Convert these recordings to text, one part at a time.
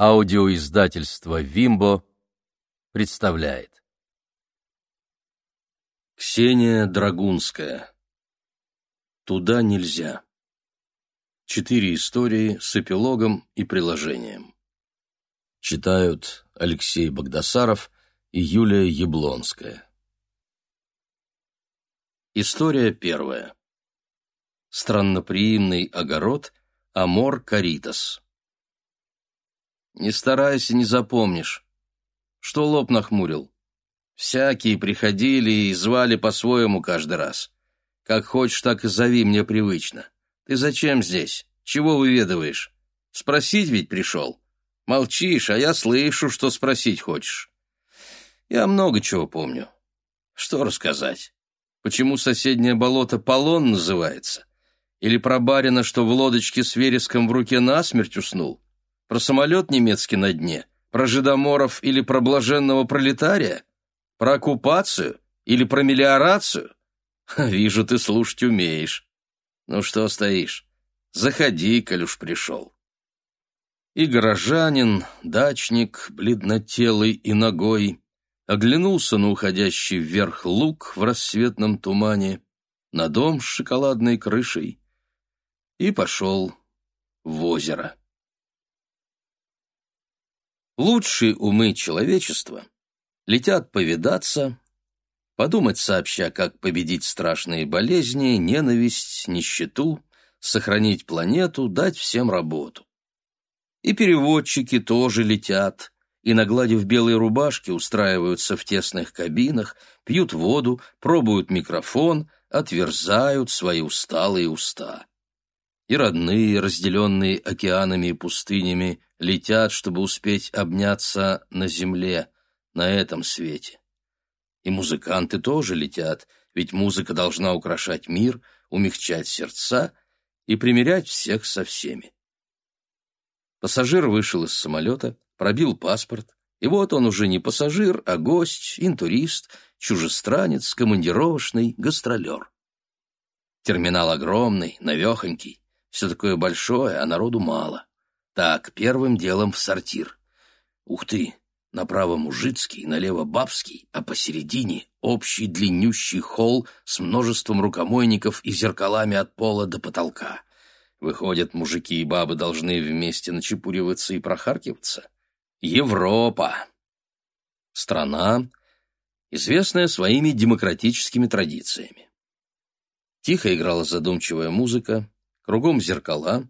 Аудиоиздательство «Вимбо» представляет. Ксения Драгунская. Туда нельзя. Четыре истории с эпилогом и приложением. Читают Алексей Богдасаров и Юлия Яблонская. История первая. Странноприимный огород Амор Каритас. Не старайся, не запомнишь. Что лоб нахмурил? Всякие приходили и звали по-своему каждый раз. Как хочешь, так и зови, мне привычно. Ты зачем здесь? Чего выведываешь? Спросить ведь пришел. Молчишь, а я слышу, что спросить хочешь. Я много чего помню. Что рассказать? Почему соседнее болото Полон называется? Или про барина, что в лодочке с вереском в руке насмерть уснул? Про самолет немецкий на дне? Про жидоморов или про блаженного пролетария? Про оккупацию или про мелиорацию? Вижу, ты слушать умеешь. Ну что стоишь? Заходи, коль уж пришел. И горожанин, дачник, бледнотелый и ногой, оглянулся на уходящий вверх луг в рассветном тумане, на дом с шоколадной крышей и пошел в озеро. Лучшие умы человечества летят повидаться, подумать сообща, как победить страшные болезни, ненависть, нищету, сохранить планету, дать всем работу. И переводчики тоже летят, и, нагладив белые рубашки, устраиваются в тесных кабинах, пьют воду, пробуют микрофон, отверзают свои усталые уста и родные, разделенные океанами и пустынями, летят, чтобы успеть обняться на земле, на этом свете. И музыканты тоже летят, ведь музыка должна украшать мир, умягчать сердца и примирять всех со всеми. Пассажир вышел из самолета, пробил паспорт, и вот он уже не пассажир, а гость, интурист, чужестранец, командировочный, гастролер. Терминал огромный, навехонький, все такое большое, а народу мало. Так, первым делом в сортир. Ух ты, направо мужицкий, налево бабский, а посередине общий длиннющий холл с множеством рукомойников и зеркалами от пола до потолка. Выходят, мужики и бабы должны вместе начепуриваться и прохаркиваться. Европа! Страна, известная своими демократическими традициями. Тихо играла задумчивая музыка, кругом зеркала,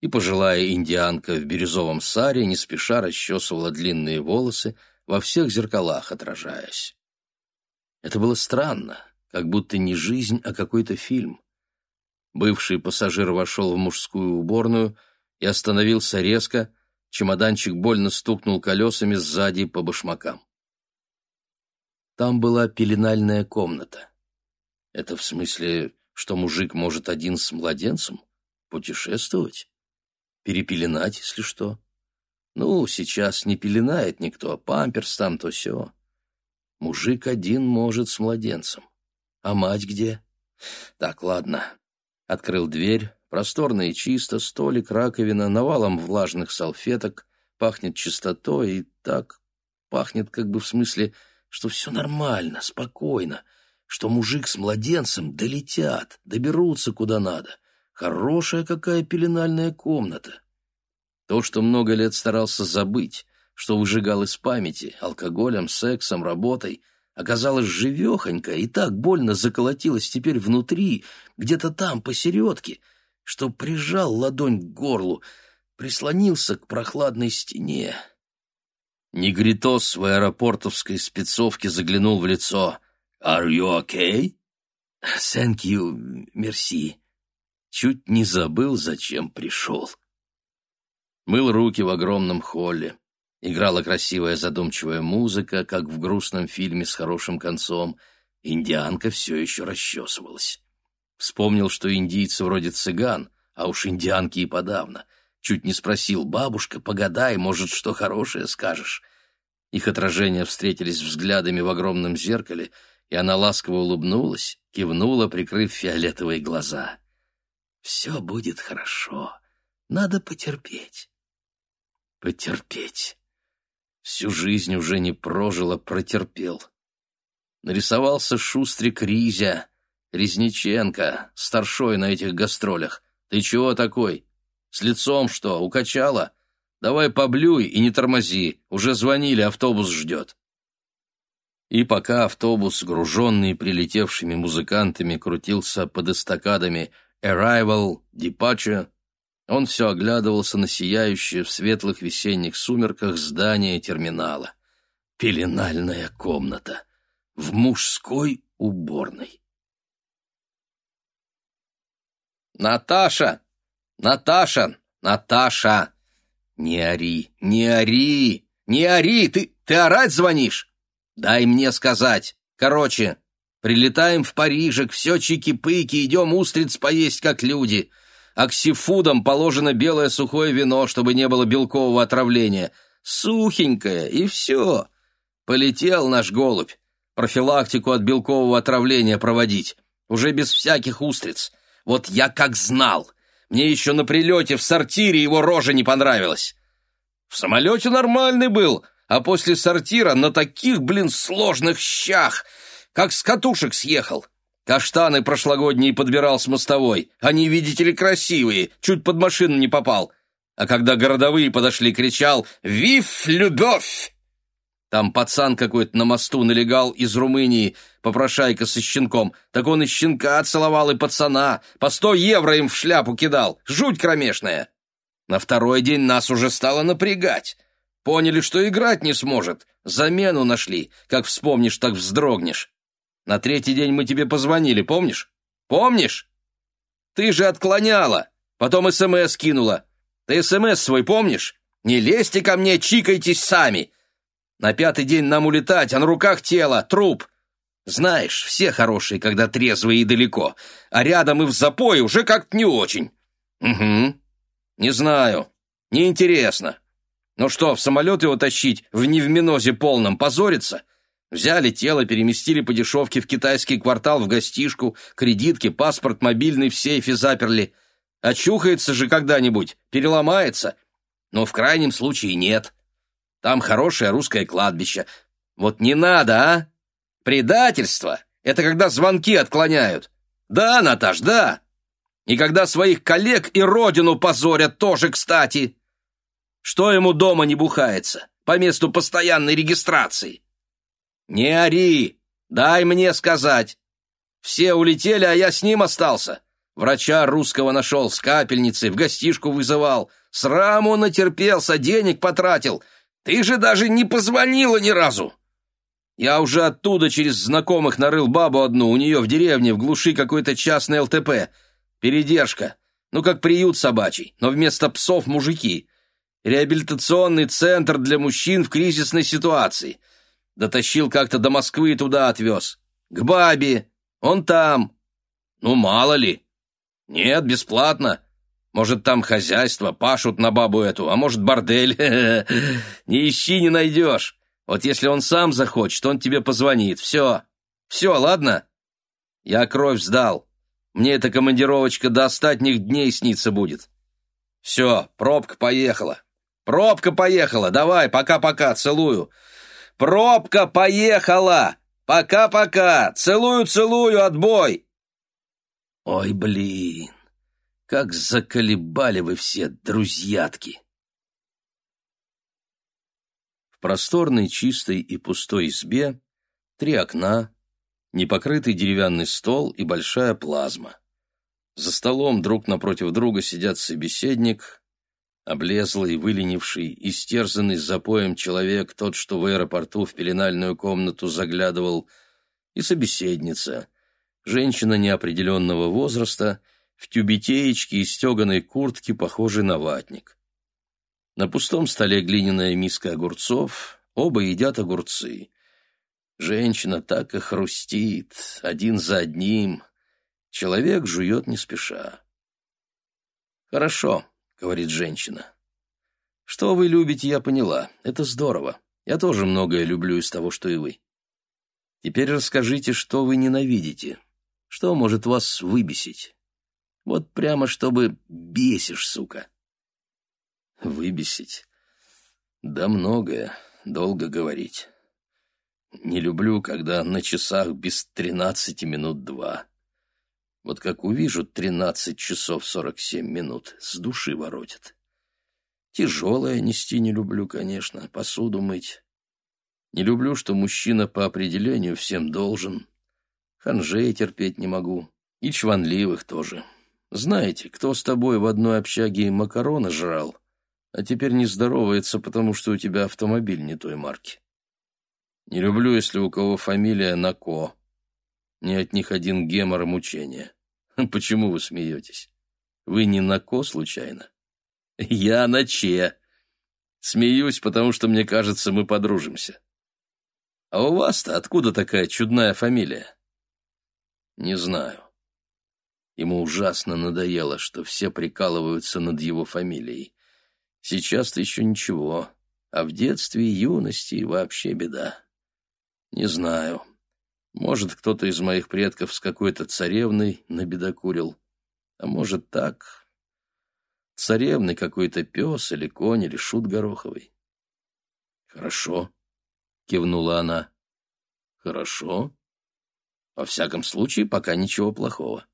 и пожилая индианка в бирюзовом саре не спеша расчесывала длинные волосы, во всех зеркалах отражаясь. Это было странно, как будто не жизнь, а какой-то фильм. Бывший пассажир вошел в мужскую уборную и остановился резко, чемоданчик больно стукнул колесами сзади по башмакам. Там была пеленальная комната. Это в смысле, что мужик может один с младенцем? Путешествовать? Перепеленать, если что? Ну, сейчас не пеленает никто, а памперс там то все. Мужик один может с младенцем. А мать где? Так, ладно. Открыл дверь, просторно и чисто, столик, раковина, навалом влажных салфеток, пахнет чистотой и так пахнет как бы в смысле, что все нормально, спокойно, что мужик с младенцем долетят, доберутся куда надо — Хорошая какая пеленальная комната. То, что много лет старался забыть, что выжигал из памяти, алкоголем, сексом, работой, оказалось живехонько и так больно заколотилось теперь внутри, где-то там, посередке, что прижал ладонь к горлу, прислонился к прохладной стене. Негритос в аэропортовской спецовке заглянул в лицо. «Are you okay?» «Thank you, merci», Чуть не забыл, зачем пришел. Мыл руки в огромном холле. Играла красивая задумчивая музыка, как в грустном фильме с хорошим концом. Индианка все еще расчесывалась. Вспомнил, что индийцы вроде цыган, а уж индианки и подавно. Чуть не спросил, бабушка, погадай, может, что хорошее скажешь. Их отражения встретились взглядами в огромном зеркале, и она ласково улыбнулась, кивнула, прикрыв фиолетовые глаза. Все будет хорошо. Надо потерпеть. Потерпеть. Всю жизнь уже не прожил, а протерпел. Нарисовался Шустрик Ризя, Резниченко, старшой на этих гастролях. Ты чего такой? С лицом что, укачала? Давай поблюй и не тормози, уже звонили, автобус ждет. И пока автобус, груженный прилетевшими музыкантами, крутился под эстакадами «Arrival», «Departure», он все оглядывался на сияющее в светлых весенних сумерках здание терминала. Пеленальная комната в мужской уборной. «Наташа! Наташа! Наташа! Не ори, не ори, не ори! Ты, ты орать звонишь? Дай мне сказать. Короче, прилетаем в Парижик, все чики-пыки, идем устриц поесть, как люди. А к сифудам положено белое сухое вино, чтобы не было белкового отравления. Сухенькое, и все. Полетел наш голубь. Профилактику от белкового отравления проводить. Уже без всяких устриц. Вот я как знал. Мне еще на прилете в сортире его рожа не понравилась. В самолете нормальный был, а после сортира на таких, блин, сложных щах, как с катушек съехал. Каштаны прошлогодние подбирал с мостовой. Они, видите ли, красивые, чуть под машину не попал. А когда городовые подошли, кричал «Вив, любовь!» Там пацан какой-то на мосту налегал из Румынии, попрошайка со щенком. Так он и щенка целовал, и пацана. По сто евро им в шляпу кидал. Жуть кромешная. На второй день нас уже стало напрягать. Поняли, что играть не сможет. Замену нашли. Как вспомнишь, так вздрогнешь. На третий день мы тебе позвонили, помнишь? Помнишь? Ты же отклоняла. Потом СМС кинула. Ты СМС свой помнишь? Не лезьте ко мне, чикайтесь сами. На пятый день нам улетать, а на руках тело, труп. Знаешь, все хорошие, когда трезвые и далеко, а рядом и в запое уже как-то не очень. Угу. Не знаю. Неинтересно. Ну что, в самолет его тащить в невминозе полном, позориться? Взяли тело, переместили по дешевке в китайский квартал в гостишку, кредитки, паспорт мобильный в сейфе заперли. Очухается же когда-нибудь, переломается. Но в крайнем случае нет. Там хорошее русское кладбище. Вот не надо, а? Предательство — это когда звонки отклоняют. Да, Наташ, да. И когда своих коллег и родину позорят тоже, кстати. Что ему дома не бухается? По месту постоянной регистрации. Не ори, дай мне сказать. Все улетели, а я с ним остался. Врача русского нашел, с капельницей, в гостишку вызывал. Сраму натерпелся, денег потратил — ты же даже не позвонила ни разу!» Я уже оттуда через знакомых нарыл бабу одну, у нее в деревне, в глуши какой-то частный ЛТП. Передержка. Ну, как приют собачий, но вместо псов мужики. Реабилитационный центр для мужчин в кризисной ситуации. Дотащил как-то до Москвы и туда отвез. К бабе. Он там. Ну, мало ли. Нет, бесплатно. Может, там хозяйство, пашут на бабу эту, а может, бордель. Не ищи, не найдешь. Вот если он сам захочет, он тебе позвонит. Все. Все, ладно? Я кровь сдал. Мне эта командировочка до остатних дней снится будет. Все, пробка поехала. Пробка поехала. Давай, пока-пока, целую. Пробка поехала. Пока-пока. Целую-целую, отбой. Ой, блин. Как заколебали вы все, друзьятки! В просторной, чистой и пустой избе три окна, непокрытый деревянный стол и большая плазма. За столом друг напротив друга сидят собеседник, облезлый, выленивший, истерзанный запоем человек, тот, что в аэропорту в пеленальную комнату заглядывал, и собеседница, женщина неопределенного возраста — в тюбетеечке и стеганой куртке, похожей на ватник. На пустом столе глиняная миска огурцов, оба едят огурцы. Женщина так и хрустит, один за одним. Человек жует не спеша. «Хорошо», — говорит женщина. «Что вы любите, я поняла. Это здорово. Я тоже многое люблю из того, что и вы. Теперь расскажите, что вы ненавидите. Что может вас выбесить?» Вот прямо чтобы бесишь, сука. Выбесить. Да многое, долго говорить. Не люблю, когда на часах без тринадцати минут два. Вот как увижу тринадцать часов сорок семь минут, с души воротит. Тяжелое нести не люблю, конечно, посуду мыть. Не люблю, что мужчина по определению всем должен. Ханжей терпеть не могу. И чванливых тоже. Знаете, кто с тобой в одной общаге макароны жрал, а теперь не здоровается, потому что у тебя автомобиль не той марки. Не люблю, если у кого фамилия Нако. Не от них один гемор и мучения. Почему вы смеетесь? Вы не Нако, случайно? Я на Че. Смеюсь, потому что мне кажется, мы подружимся. А у вас-то откуда такая чудная фамилия? Не знаю. Ему ужасно надоело, что все прикалываются над его фамилией. Сейчас-то еще ничего, а в детстве и юности вообще беда. Не знаю. Может, кто-то из моих предков с какой-то царевной набедокурил. А может, так. Царевный какой-то пес или конь или шут гороховый. Хорошо, кивнула она. Хорошо. Во всяком случае, пока ничего плохого.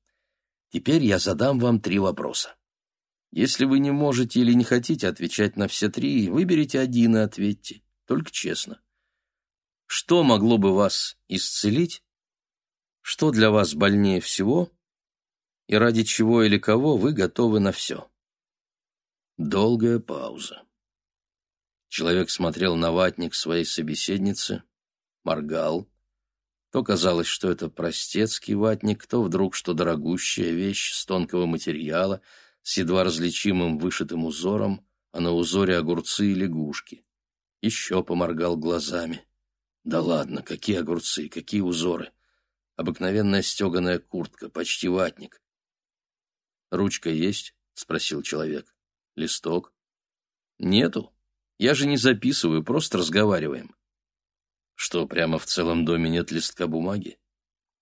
Теперь я задам вам три вопроса. Если вы не можете или не хотите отвечать на все три, выберите один и ответьте, только честно. Что могло бы вас исцелить? Что для вас больнее всего? И ради чего или кого вы готовы на все? Долгая пауза. Человек смотрел на ватник своей собеседницы, моргал. То казалось, что это простецкий ватник, то вдруг, что дорогущая вещь с тонкого материала, с едва различимым вышитым узором, а на узоре огурцы и лягушки. Еще поморгал глазами. Да ладно, какие огурцы, какие узоры. Обыкновенная стеганая куртка, почти ватник. «Ручка есть?» — спросил человек. «Листок?» «Нету. Я же не записываю, просто разговариваем». «Что, прямо в целом доме нет листка бумаги?»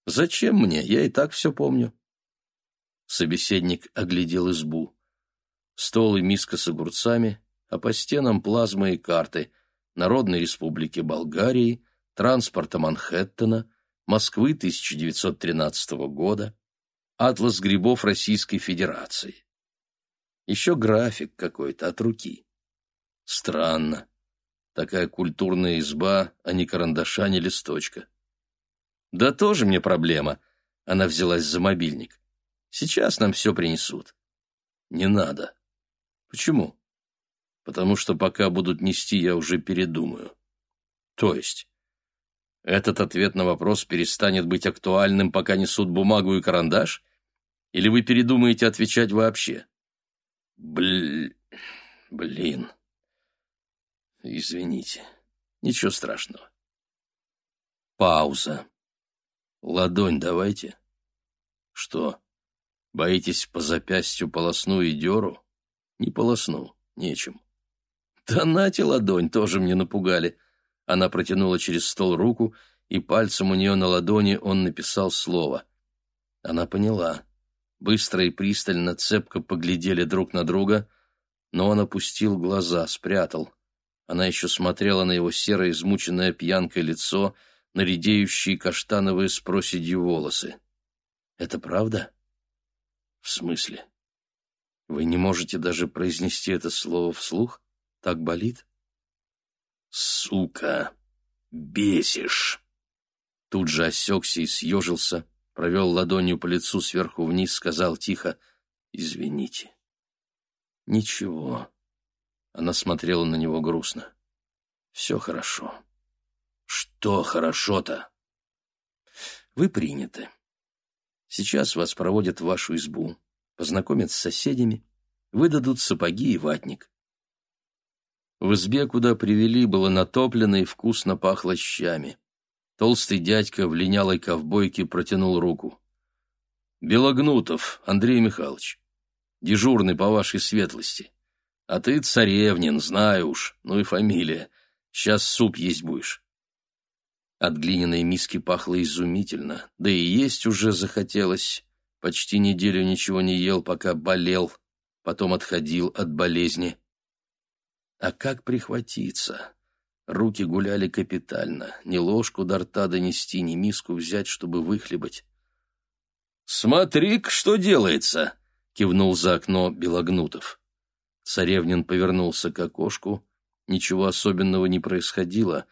«Зачем мне? Я и так все помню». Собеседник оглядел избу. Стол и миска с огурцами, а по стенам плазма и карты Народной Республики Болгарии, транспорта Манхэттена, Москвы 1913 года, атлас грибов Российской Федерации. Еще график какой-то от руки. Странно. Такая культурная изба, а не карандаша, ни листочка. Да тоже мне проблема. Она взялась за мобильник. Сейчас нам все принесут. Не надо. Почему? Потому что пока будут нести, я уже передумаю. То есть? Этот ответ на вопрос перестанет быть актуальным, пока несут бумагу и карандаш? Или вы передумаете отвечать вообще? Блин, блин. Извините. Ничего страшного. Пауза. Ладонь давайте. Что, боитесь по запястью полосну и деру? Не полосну, нечем. Да нате ладонь, тоже мне напугали. Она протянула через стол руку, и пальцем у нее на ладони он написал слово. Она поняла. Быстро и пристально, цепко поглядели друг на друга, но он опустил глаза, спрятал. Она еще смотрела на его серое, измученное пьянкой лицо, на редеющие каштановые с проседью волосы. «Это правда?» «В смысле? Вы не можете даже произнести это слово вслух? Так болит?» «Сука! Бесишь!» Тут же осекся и съежился, провел ладонью по лицу сверху вниз, сказал тихо «Извините». «Ничего». Она смотрела на него грустно. «Все хорошо». «Что хорошо-то?» «Вы приняты. Сейчас вас проводят в вашу избу, познакомят с соседями, выдадут сапоги и ватник. В избе, куда привели, было натоплено и вкусно пахло щами. Толстый дядька в линялой ковбойке протянул руку. «Белогнутов, Андрей Михайлович, дежурный по вашей светлости. А ты царевнин, знаю уж, ну и фамилия. Сейчас суп есть будешь». От глиняной миски пахло изумительно, да и есть уже захотелось. Почти неделю ничего не ел, пока болел, потом отходил от болезни. А как прихватиться? Руки гуляли капитально. Ни ложку до рта донести, ни миску взять, чтобы выхлебать. «Смотри-ка, что делается!» — кивнул за окно Белогнутов. Царевнин повернулся к окошку. Ничего особенного не происходило.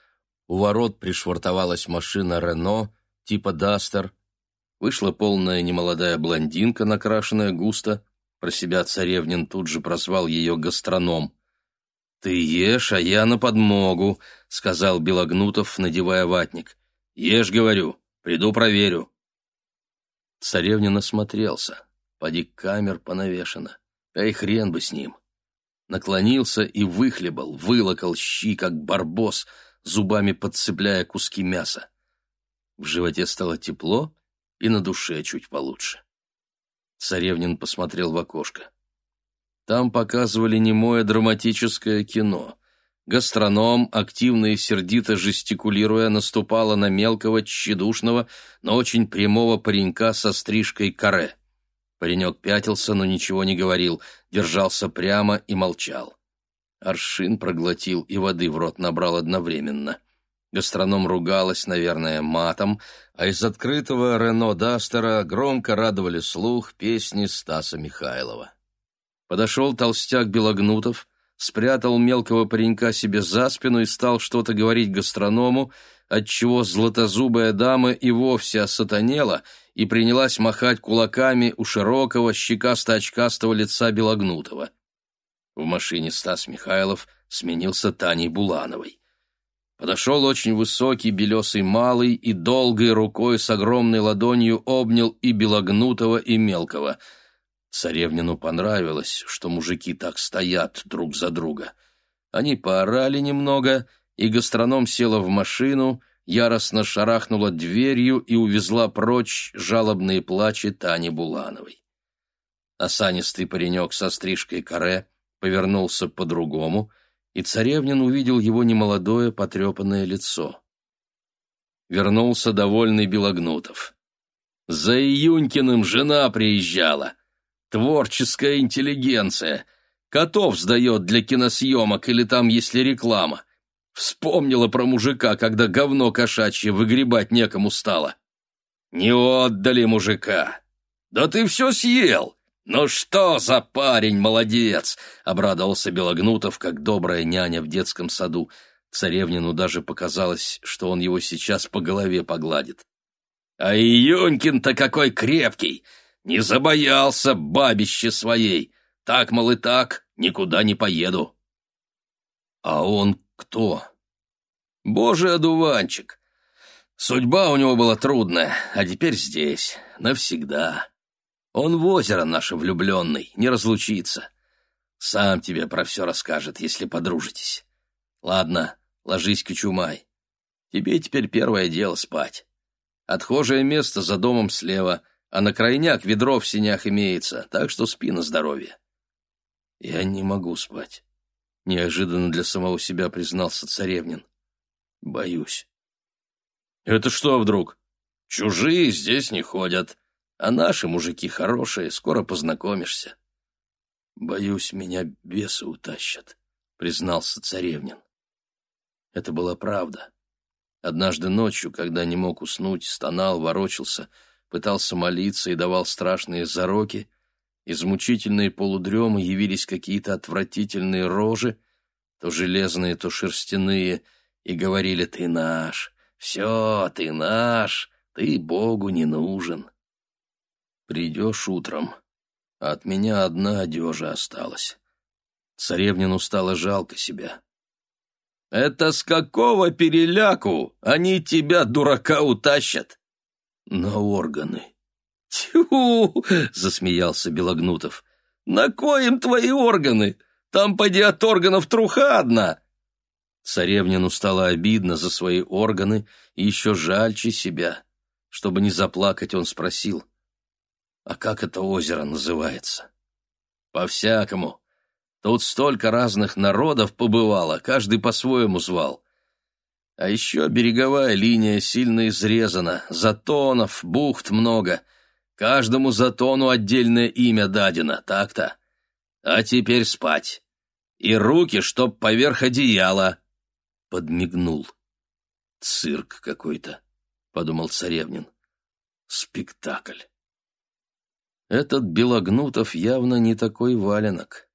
У ворот пришвартовалась машина «Рено» типа «Дастер». Вышла полная немолодая блондинка, накрашенная густо. Про себя Царевнин тут же прозвал ее гастроном. «Ты ешь, а я на подмогу», — сказал Белогнутов, надевая ватник. «Ешь, говорю, приду проверю». Царевнин осмотрелся. Поди камер понавешено. А и хрен бы с ним. Наклонился и выхлебал, вылокал щи, как барбос, зубами подцепляя куски мяса. В животе стало тепло и на душе чуть получше. Царевнин посмотрел в окошко. Там показывали немое драматическое кино. Гастроном, активно и сердито жестикулируя, наступала на мелкого, тщедушного, но очень прямого паренька со стрижкой каре. Паренек пятился, но ничего не говорил, держался прямо и молчал. Аршин проглотил и воды в рот набрал одновременно. Гастроном ругалась, наверное, матом, а из открытого Рено Дастера громко радовали слух песни Стаса Михайлова. Подошел толстяк Белогнутов, спрятал мелкого паренька себе за спину и стал что-то говорить гастроному, отчего златозубая дама и вовсе осатанела и принялась махать кулаками у широкого, щекасто-очкастого лица Белогнутого. В машине Стас Михайлов сменился Таней Булановой. Подошел очень высокий белесый малый и долгой рукой с огромной ладонью обнял и Белогнутого, и Мелкого — Царевнину понравилось, что мужики так стоят друг за друга. Они поорали немного, и гастроном села в машину, яростно шарахнула дверью и увезла прочь жалобные плачи Тани Булановой. Осанистый паренек со стрижкой каре повернулся по-другому, и царевнин увидел его немолодое потрепанное лицо. Вернулся довольный Белогнутов. «За Июнькиным жена приезжала!» Творческая интеллигенция. Котов сдает для киносъемок или там, если реклама. Вспомнила про мужика, когда говно кошачье выгребать некому стало. Не отдали мужика. Да ты все съел. Ну что за парень, молодец! Обрадовался Белогнутов, как добрая няня в детском саду. Царевнину даже показалось, что он его сейчас по голове погладит. А Июнькин-то какой крепкий! Не забоялся бабище своей. Так, мол, и так, никуда не поеду. А он кто? Божий одуванчик. Судьба у него была трудная, а теперь здесь, навсегда. Он в озеро наше влюбленный, не разлучится. Сам тебе про все расскажет, если подружитесь. Ладно, ложись, Кючумай. Тебе теперь первое дело спать. Отхожее место за домом слева — а на крайняк ведро в синях имеется, так что спи на здоровье. Я не могу спать, неожиданно для самого себя признался царевнин. Боюсь. Это что вдруг? Чужие здесь не ходят, а наши мужики хорошие, скоро познакомишься. Боюсь, меня бесы утащат, признался царевнин. Это была правда. Однажды ночью, когда не мог уснуть, стонал, ворочался — пытался молиться и давал страшные зароки, из мучительной полудремы явились какие-то отвратительные рожи, то железные, то шерстяные, и говорили «Ты наш, все, ты наш, ты Богу не нужен». Придешь утром, а от меня одна одежа осталась. Царевнину стало жалко себя. «Это с какого переляку они тебя, дурака, утащат? На органы. «Тьфу!» — засмеялся Белогнутов. «На коем твои органы? Там, поди, от органов труха одна!» Царевнину стало обидно за свои органы и еще жальче себя. Чтобы не заплакать, он спросил, «А как это озеро называется?» «По-всякому. Тут столько разных народов побывало, каждый по-своему звал. А еще береговая линия сильно изрезана, затонов, бухт много. Каждому затону отдельное имя дадено, так-то. А теперь спать. И руки, чтоб поверх одеяла!» Подмигнул. «Цирк какой-то», — подумал Царевнин. «Спектакль». Этот Белогнутов явно не такой валенок,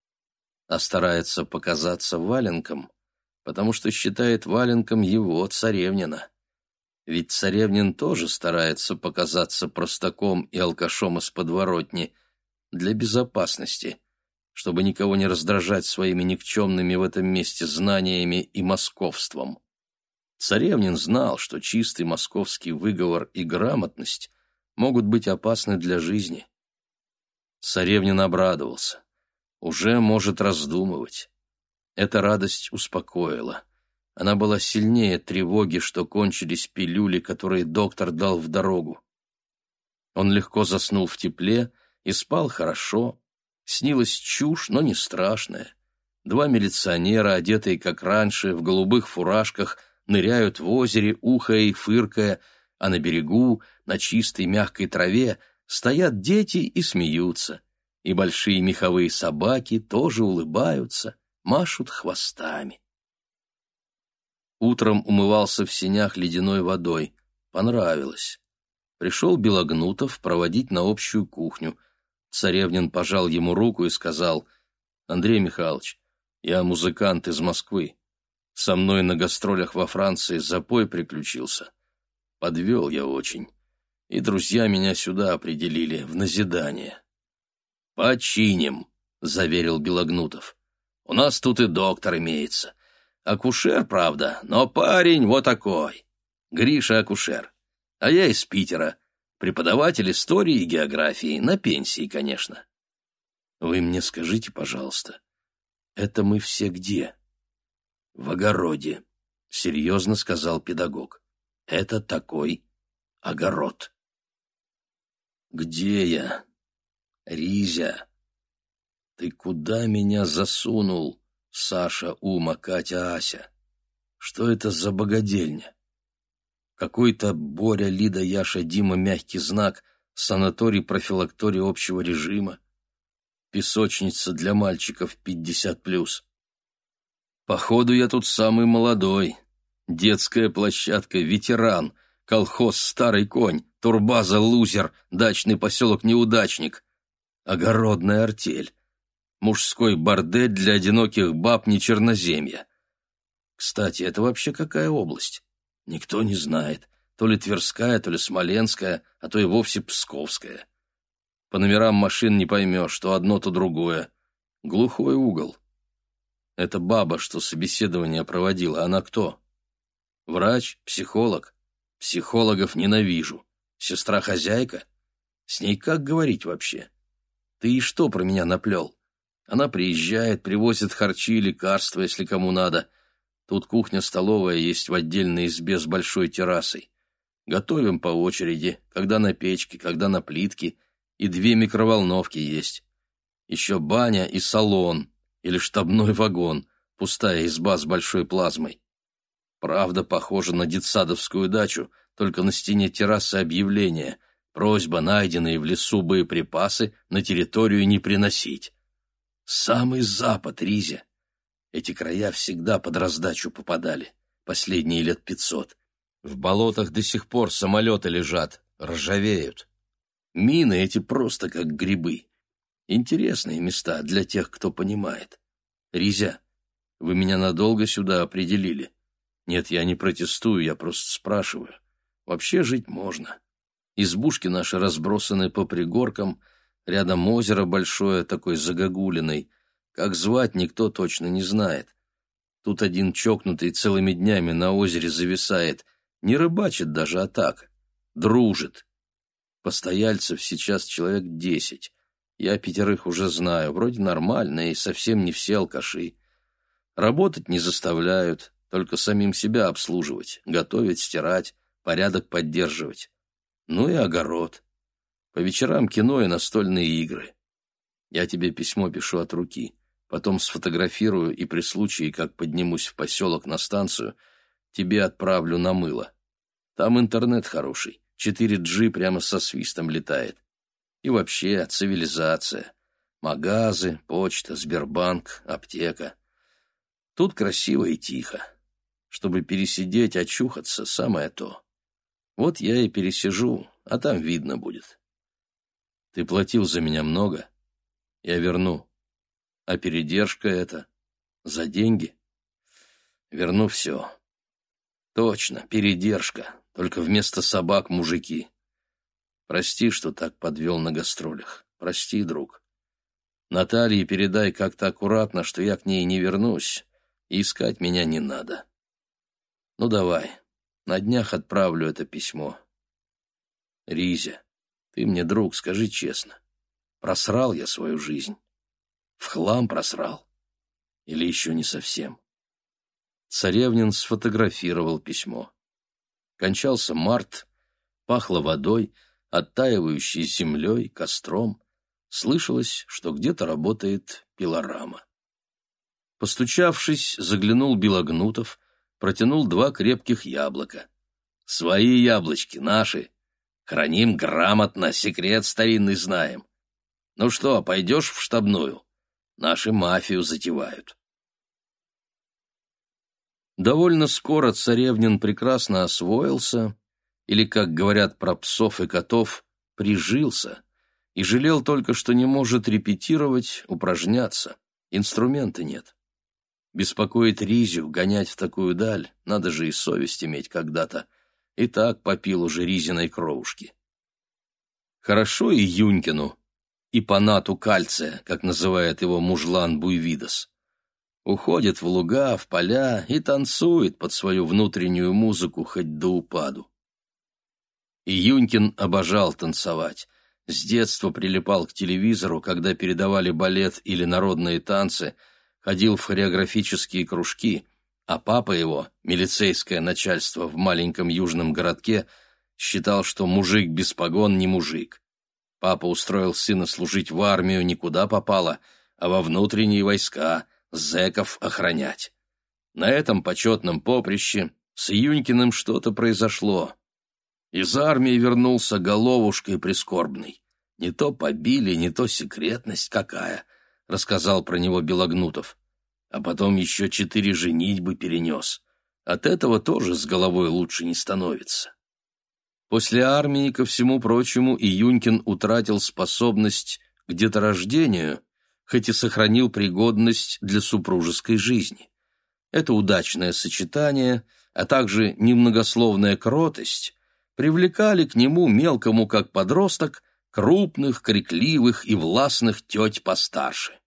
а старается показаться валенком, потому что считает валенком его, Царевнина. Ведь Царевнин тоже старается показаться простаком и алкашом из подворотни для безопасности, чтобы никого не раздражать своими никчемными в этом месте знаниями и московством. Царевнин знал, что чистый московский выговор и грамотность могут быть опасны для жизни. Царевнин обрадовался. Уже может раздумывать. Эта радость успокоила. Она была сильнее тревоги, что кончились пилюли, которые доктор дал в дорогу. Он легко заснул в тепле и спал хорошо. Снилась чушь, но не страшная. Два милиционера, одетые как раньше, в голубых фуражках, ныряют в озере, ухая и фыркая, а на берегу, на чистой мягкой траве, стоят дети и смеются. И большие меховые собаки тоже улыбаются, машут хвостами. Утром умывался в сенях ледяной водой. Понравилось. Пришел Белогнутов проводить на общую кухню. Царевнин пожал ему руку и сказал, «Андрей Михайлович, я музыкант из Москвы. Со мной на гастролях во Франции запой приключился. Подвел я очень. И друзья меня сюда определили, в назидание». «Починим», — заверил Белогнутов. «У нас тут и доктор имеется. Акушер, правда, но парень вот такой. Гриша акушер. А я из Питера. Преподаватель истории и географии, на пенсии, конечно. Вы мне скажите, пожалуйста, это мы все где? В огороде, серьезно сказал педагог. Это такой огород. Где я? Ризя, ты куда меня засунул? Саша, Ума, Катя, Ася. Что это за богадельня? Какой-то Боря, Лида, Яша, Дима, мягкий знак, санаторий-профилакторий общего режима, песочница для мальчиков 50+. Походу, я тут самый молодой. Детская площадка, ветеран, колхоз «Старый конь», турбаза «Лузер», дачный поселок «Неудачник», огородная артель мужской бордель для одиноких баб не черноземья. Кстати, это вообще какая область? Никто не знает. То ли Тверская, то ли Смоленская, а то и вовсе Псковская. По номерам машин не поймешь, то одно, то другое. Глухой угол. Это баба, что собеседование проводила, она кто? Врач? Психолог? Психологов ненавижу. Сестра-хозяйка? С ней как говорить вообще? Ты и что про меня наплел? Она приезжает, привозит харчи и лекарства, если кому надо. Тут кухня-столовая есть в отдельной избе с большой террасой. Готовим по очереди, когда на печке, когда на плитке, и две микроволновки есть. Еще баня и салон, или штабной вагон, пустая изба с большой плазмой. Правда, похоже на детсадовскую дачу, только на стене террасы объявление. Просьба, найденные в лесу боеприпасы, на территорию не приносить. Самый запад Ризя. Эти края всегда под раздачу попадали, последние лет пятьсот. В болотах до сих пор самолеты лежат, ржавеют. Мины эти просто как грибы. Интересные места для тех, кто понимает. Ризя, вы меня надолго сюда определили. Нет, я не протестую, я просто спрашиваю. Вообще жить можно. Избушки наши разбросаны по пригоркам — Рядом озеро большое, такой загогулиной. Как звать, никто точно не знает. Тут один чокнутый целыми днями на озере зависает. Не рыбачит даже, а так. Дружит. Постояльцев сейчас человек десять. Я пятерых уже знаю. Вроде нормально и совсем не все алкаши. Работать не заставляют, только самим себя обслуживать, готовить, стирать, порядок поддерживать. Ну и огород. По вечерам кино и настольные игры. Я тебе письмо пишу от руки, потом сфотографирую и при случае, как поднимусь в поселок на станцию, тебе отправлю на мыло. Там интернет хороший, 4G прямо со свистом летает. И вообще цивилизация. Магазы, почта, Сбербанк, аптека. Тут красиво и тихо. Чтобы пересидеть, очухаться, самое то. Вот я и пересижу, а там видно будет. Ты платил за меня много, я верну. А передержка это за деньги? Верну все. Точно, передержка, только вместо собак мужики. Прости, что так подвел на гастролях. Прости, друг. Наталье передай как-то аккуратно, что я к ней не вернусь, и искать меня не надо. Ну давай, на днях отправлю это письмо. Ризя, ты мне друг, скажи честно, просрал я свою жизнь? В хлам просрал? Или еще не совсем? Царевнин сфотографировал письмо. Кончался март, пахло водой, оттаивающей землей, костром. Слышалось, что где-то работает пилорама. Постучавшись, заглянул Белогнутов, протянул два крепких яблока. «Свои яблочки, наши. Храним грамотно, секрет старинный знаем. Ну что, пойдешь в штабную? Наши мафию затевают». Довольно скоро царевнин прекрасно освоился, или, как говорят про псов и котов, прижился, и жалел только, что не может репетировать, упражняться. Инструмента нет. Беспокоит Ризю, гонять в такую даль, надо же и совесть иметь когда-то. И так попил уже Ризиной кровушки. Хорошо и Юнькину, и панату кальция, как называет его мужлан Буйвидос. Уходит в луга, в поля и танцует под свою внутреннюю музыку хоть до упаду. И Юнькин обожал танцевать. С детства прилипал к телевизору, когда передавали балет или народные танцы, ходил в хореографические кружки, а папа его, милицейское начальство в маленьком южном городке, считал, что мужик без погон не мужик. Папа устроил сына служить в армию никуда попало, а во внутренние войска, зэков охранять. На этом почетном поприще с Юнькиным что-то произошло. Из армии вернулся головушкой прискорбный. Не то побили, не то секретность какая, — рассказал про него Белогнутов. А потом еще четыре женитьбы перенес. От этого тоже с головой лучше не становится. После армии, ко всему прочему, Июнькин утратил способность к деторождению, хоть и сохранил пригодность для супружеской жизни. Это удачное сочетание, а также немногословная кротость привлекали к нему мелкому как подросток крупных, крикливых и властных теть постарше.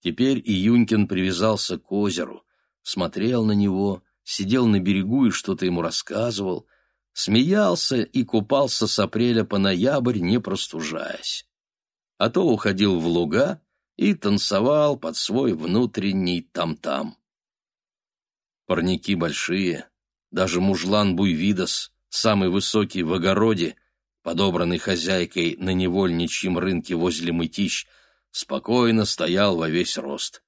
Теперь Июнькин привязался к озеру, смотрел на него, сидел на берегу и что-то ему рассказывал, смеялся и купался с апреля по ноябрь, не простужаясь. А то уходил в луга и танцевал под свой внутренний там-там. Парники большие, даже мужлан Буйвидос самый высокий в огороде, подобранный хозяйкой на невольничьем рынке возле мытищ, спокойно стоял во весь рост.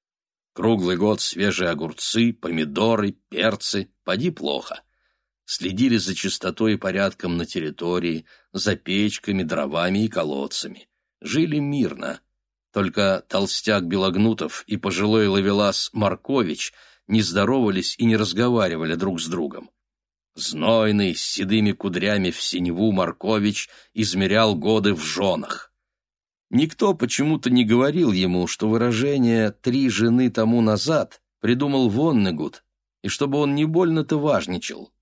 Круглый год свежие огурцы, помидоры, перцы, поди плохо. Следили за чистотой и порядком на территории, за печками, дровами и колодцами. Жили мирно. Только толстяк Белогнутов и пожилой ловелас Маркович не здоровались и не разговаривали друг с другом. Знойный, с седыми кудрями в синеву Маркович измерял годы в женах. Никто почему-то не говорил ему, что выражение «три жены тому назад» придумал Воннегуд, и чтобы он не больно-то важничал.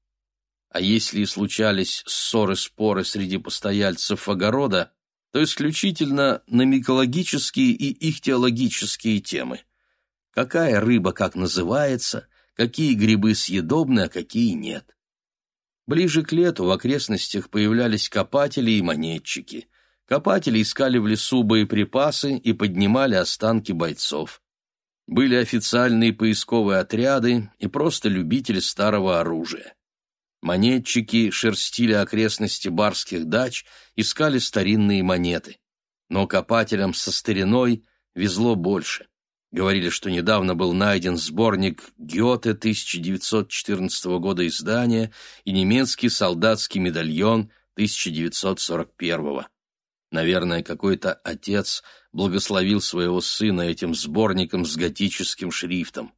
А если и случались ссоры-споры среди постояльцев огорода, то исключительно на микологические и ихтиологические темы. Какая рыба как называется, какие грибы съедобны, а какие нет. Ближе к лету в окрестностях появлялись копатели и монетчики. Копатели искали в лесу боеприпасы и поднимали останки бойцов. Были официальные поисковые отряды и просто любители старого оружия. Монетчики шерстили окрестности барских дач, искали старинные монеты. Но копателям со стариной везло больше. Говорили, что недавно был найден сборник Гёте 1914 года издания и немецкий солдатский медальон 1941 Наверное, какой-то отец благословил своего сына этим сборником с готическим шрифтом.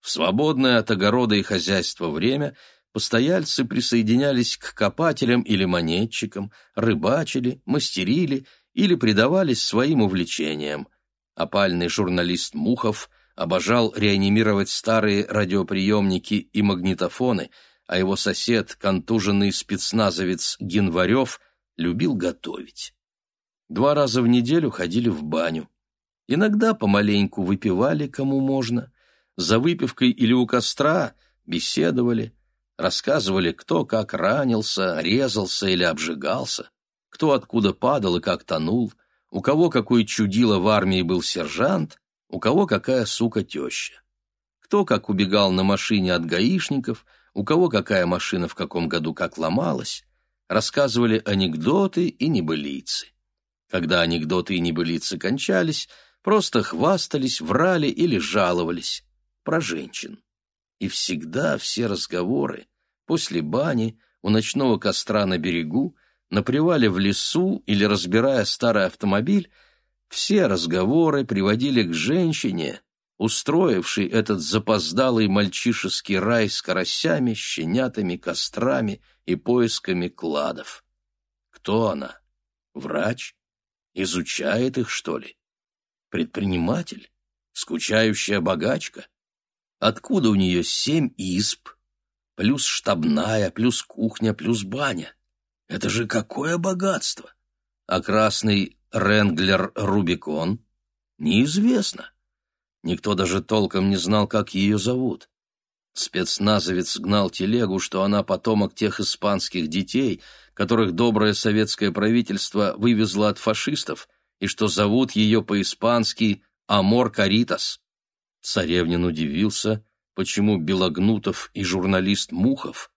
В свободное от огорода и хозяйства время постояльцы присоединялись к копателям или монетчикам, рыбачили, мастерили или предавались своим увлечениям. Опальный журналист Мухов обожал реанимировать старые радиоприемники и магнитофоны, а его сосед, контуженный спецназовец Генварев, любил готовить. Два раза в неделю ходили в баню. Иногда помаленьку выпивали, кому можно, за выпивкой или у костра беседовали, рассказывали, кто как ранился, резался или обжигался, кто откуда падал и как тонул, у кого какой чудило в армии был сержант, у кого какая сука теща. Кто как убегал на машине от гаишников, у кого какая машина в каком году как ломалась, рассказывали анекдоты и небылицы. Когда анекдоты и небылицы кончались, просто хвастались, врали или жаловались про женщин. И всегда все разговоры после бани, у ночного костра на берегу, на привале в лесу или разбирая старый автомобиль, все разговоры приводили к женщине, устроившей этот запоздалый мальчишеский рай с карасями, щенятами, кострами и поисками кладов. Кто она? Врач? Изучает их, что ли? Предприниматель? Скучающая богачка? Откуда у нее семь исп, плюс штабная, плюс кухня, плюс баня? Это же какое богатство! А красный Ренглер Рубикон? Неизвестно. Никто даже толком не знал, как ее зовут. Спецназовец гнал телегу, что она потомок тех испанских детей, которых доброе советское правительство вывезло от фашистов, и что зовут ее по-испански Амор Каритас. Царевнин удивился, почему Белогнутов и журналист Мухов,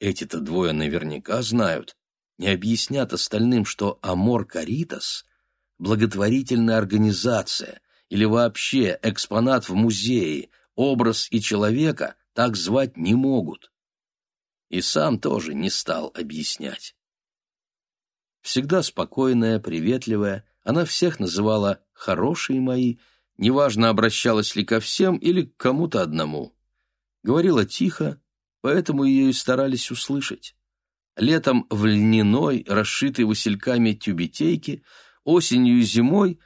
эти-то двое наверняка знают, не объяснят остальным, что Амор Каритас — благотворительная организация или вообще экспонат в музее, образ и человека так звать не могут. И сам тоже не стал объяснять. Всегда спокойная, приветливая, она всех называла «хорошие мои», неважно, обращалась ли ко всем или к кому-то одному. Говорила тихо, поэтому ее и старались услышать. Летом в льняной, расшитой васильками тюбетейке, осенью и зимой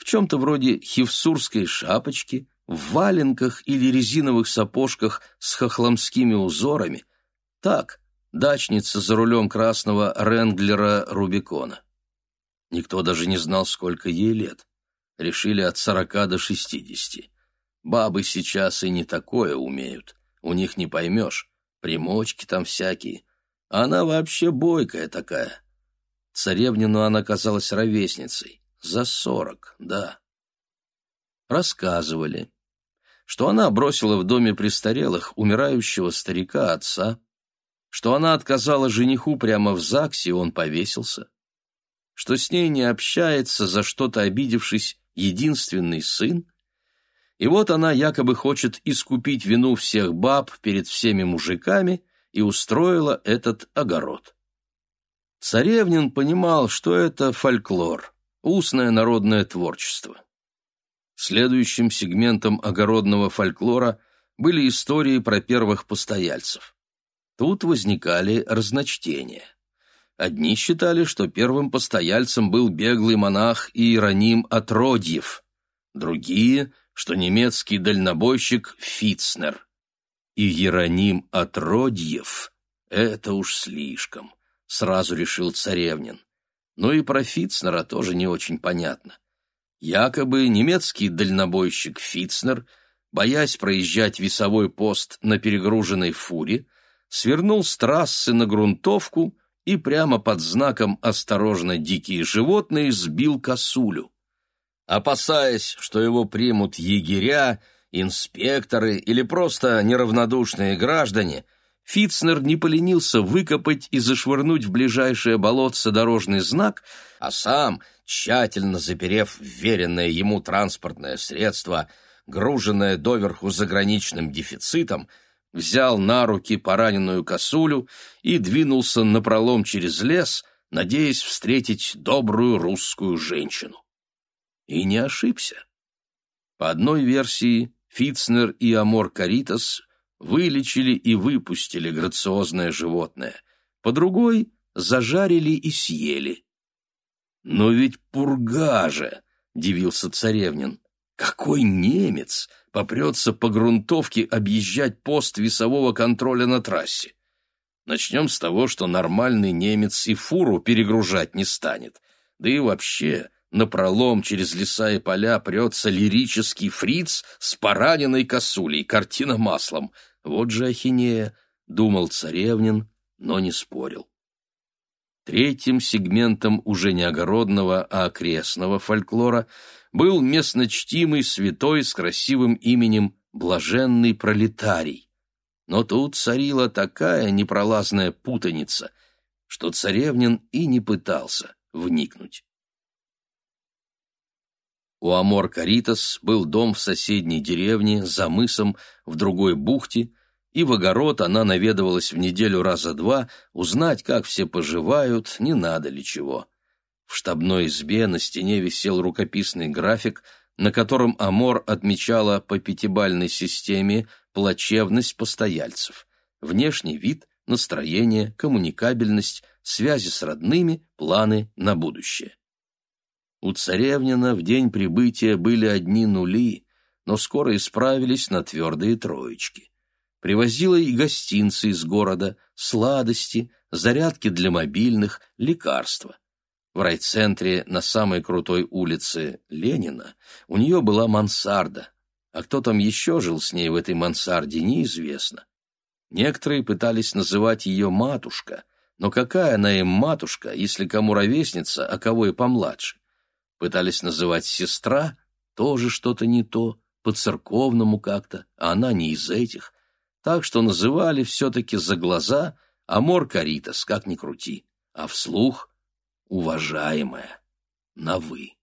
в чем-то вроде хевсурской шапочки, в валенках или резиновых сапожках с хохломскими узорами. Так, дачница за рулем красного Ренглера Рубикона. Никто даже не знал, сколько ей лет решили от сорока до шестидесяти. Бабы сейчас и не такое умеют, у них не поймешь, примочки там всякие. Она вообще бойкая такая. Царевнину она казалась ровесницей, за сорок, да. Рассказывали, что она бросила в доме престарелых умирающего старика отца, что она отказала жениху прямо в ЗАГСе, и он повесился, что с ней не общается, за что-то обидевшись, единственный сын, и вот она якобы хочет искупить вину всех баб перед всеми мужиками и устроила этот огород. Царевнин понимал, что это фольклор, устное народное творчество. Следующим сегментом огородного фольклора были истории про первых постояльцев. Тут возникали разночтения. Одни считали, что первым постояльцем был беглый монах Иероним Отродьев, другие, что немецкий дальнобойщик Фицнер. Иероним Отродьев — это уж слишком, сразу решил царевнин. Но и про Фицнера тоже не очень понятно. Якобы немецкий дальнобойщик Фицнер, боясь проезжать весовой пост на перегруженной фуре, свернул с трассы на грунтовку и прямо под знаком «Осторожно, дикие животные» сбил косулю. Опасаясь, что его примут егеря, инспекторы или просто неравнодушные граждане, Фицнер не поленился выкопать и зашвырнуть в ближайшее болотце дорожный знак, а сам, тщательно заперев веренное ему транспортное средство, груженное доверху заграничным дефицитом, взял на руки пораненную косулю и двинулся напролом через лес, надеясь встретить добрую русскую женщину. И не ошибся. По одной версии, Фицнер и Амор Каритас вылечили и выпустили грациозное животное, по другой зажарили и съели. «Но ведь пурга же!» — дивился Царевнин. «Какой немец попрется по грунтовке объезжать пост весового контроля на трассе? Начнем с того, что нормальный немец и фуру перегружать не станет. Да и вообще, напролом через леса и поля прется лирический фриц с пораненной косулей, картина маслом. Вот же ахинея, думал царевнин, но не спорил. Третьим сегментом уже не огородного, а окрестного фольклора был местночтимый святой с красивым именем Блаженный Пролетарий. Но тут царила такая непролазная путаница, что царевнин и не пытался вникнуть. У Амор Каритас был дом в соседней деревне, за мысом, в другой бухте, и в огород она наведывалась в неделю раза два, узнать, как все поживают, не надо ли чего. В штабной избе на стене висел рукописный график, на котором Амор отмечала по пятибальной системе плачевность постояльцев, внешний вид, настроение, коммуникабельность, связи с родными, планы на будущее. У Царевнина в день прибытия были одни нули, но скоро исправились на твердые троечки. Привозила и гостинцы из города, сладости, зарядки для мобильных, лекарства. В райцентре на самой крутой улице Ленина у нее была мансарда, а кто там еще жил с ней в этой мансарде, неизвестно. Некоторые пытались называть ее матушка, но какая она им матушка, если кому ровесница, а кого и помладше? Пытались называть сестра, тоже что-то не то, по-церковному как-то, а она не из этих так что называли все-таки за глаза Амор Каритас, как ни крути, а вслух «уважаемая» на «вы».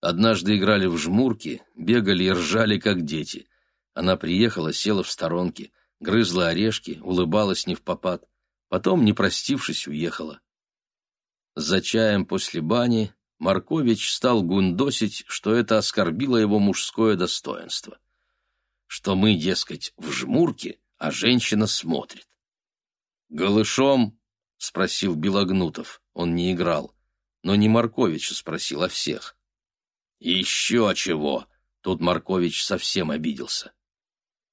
Однажды играли в жмурки, бегали и ржали, как дети. Она приехала, села в сторонке, грызла орешки, улыбалась не в попад, потом, не простившись, уехала. За чаем после бани Маркович стал гундосить, что это оскорбило его мужское достоинство что мы, дескать, в жмурке, а женщина смотрит. «Голышом?» — спросил Белогнутов. Он не играл. Но не Марковича спросил, а всех. «Еще чего!» — тут Маркович совсем обиделся.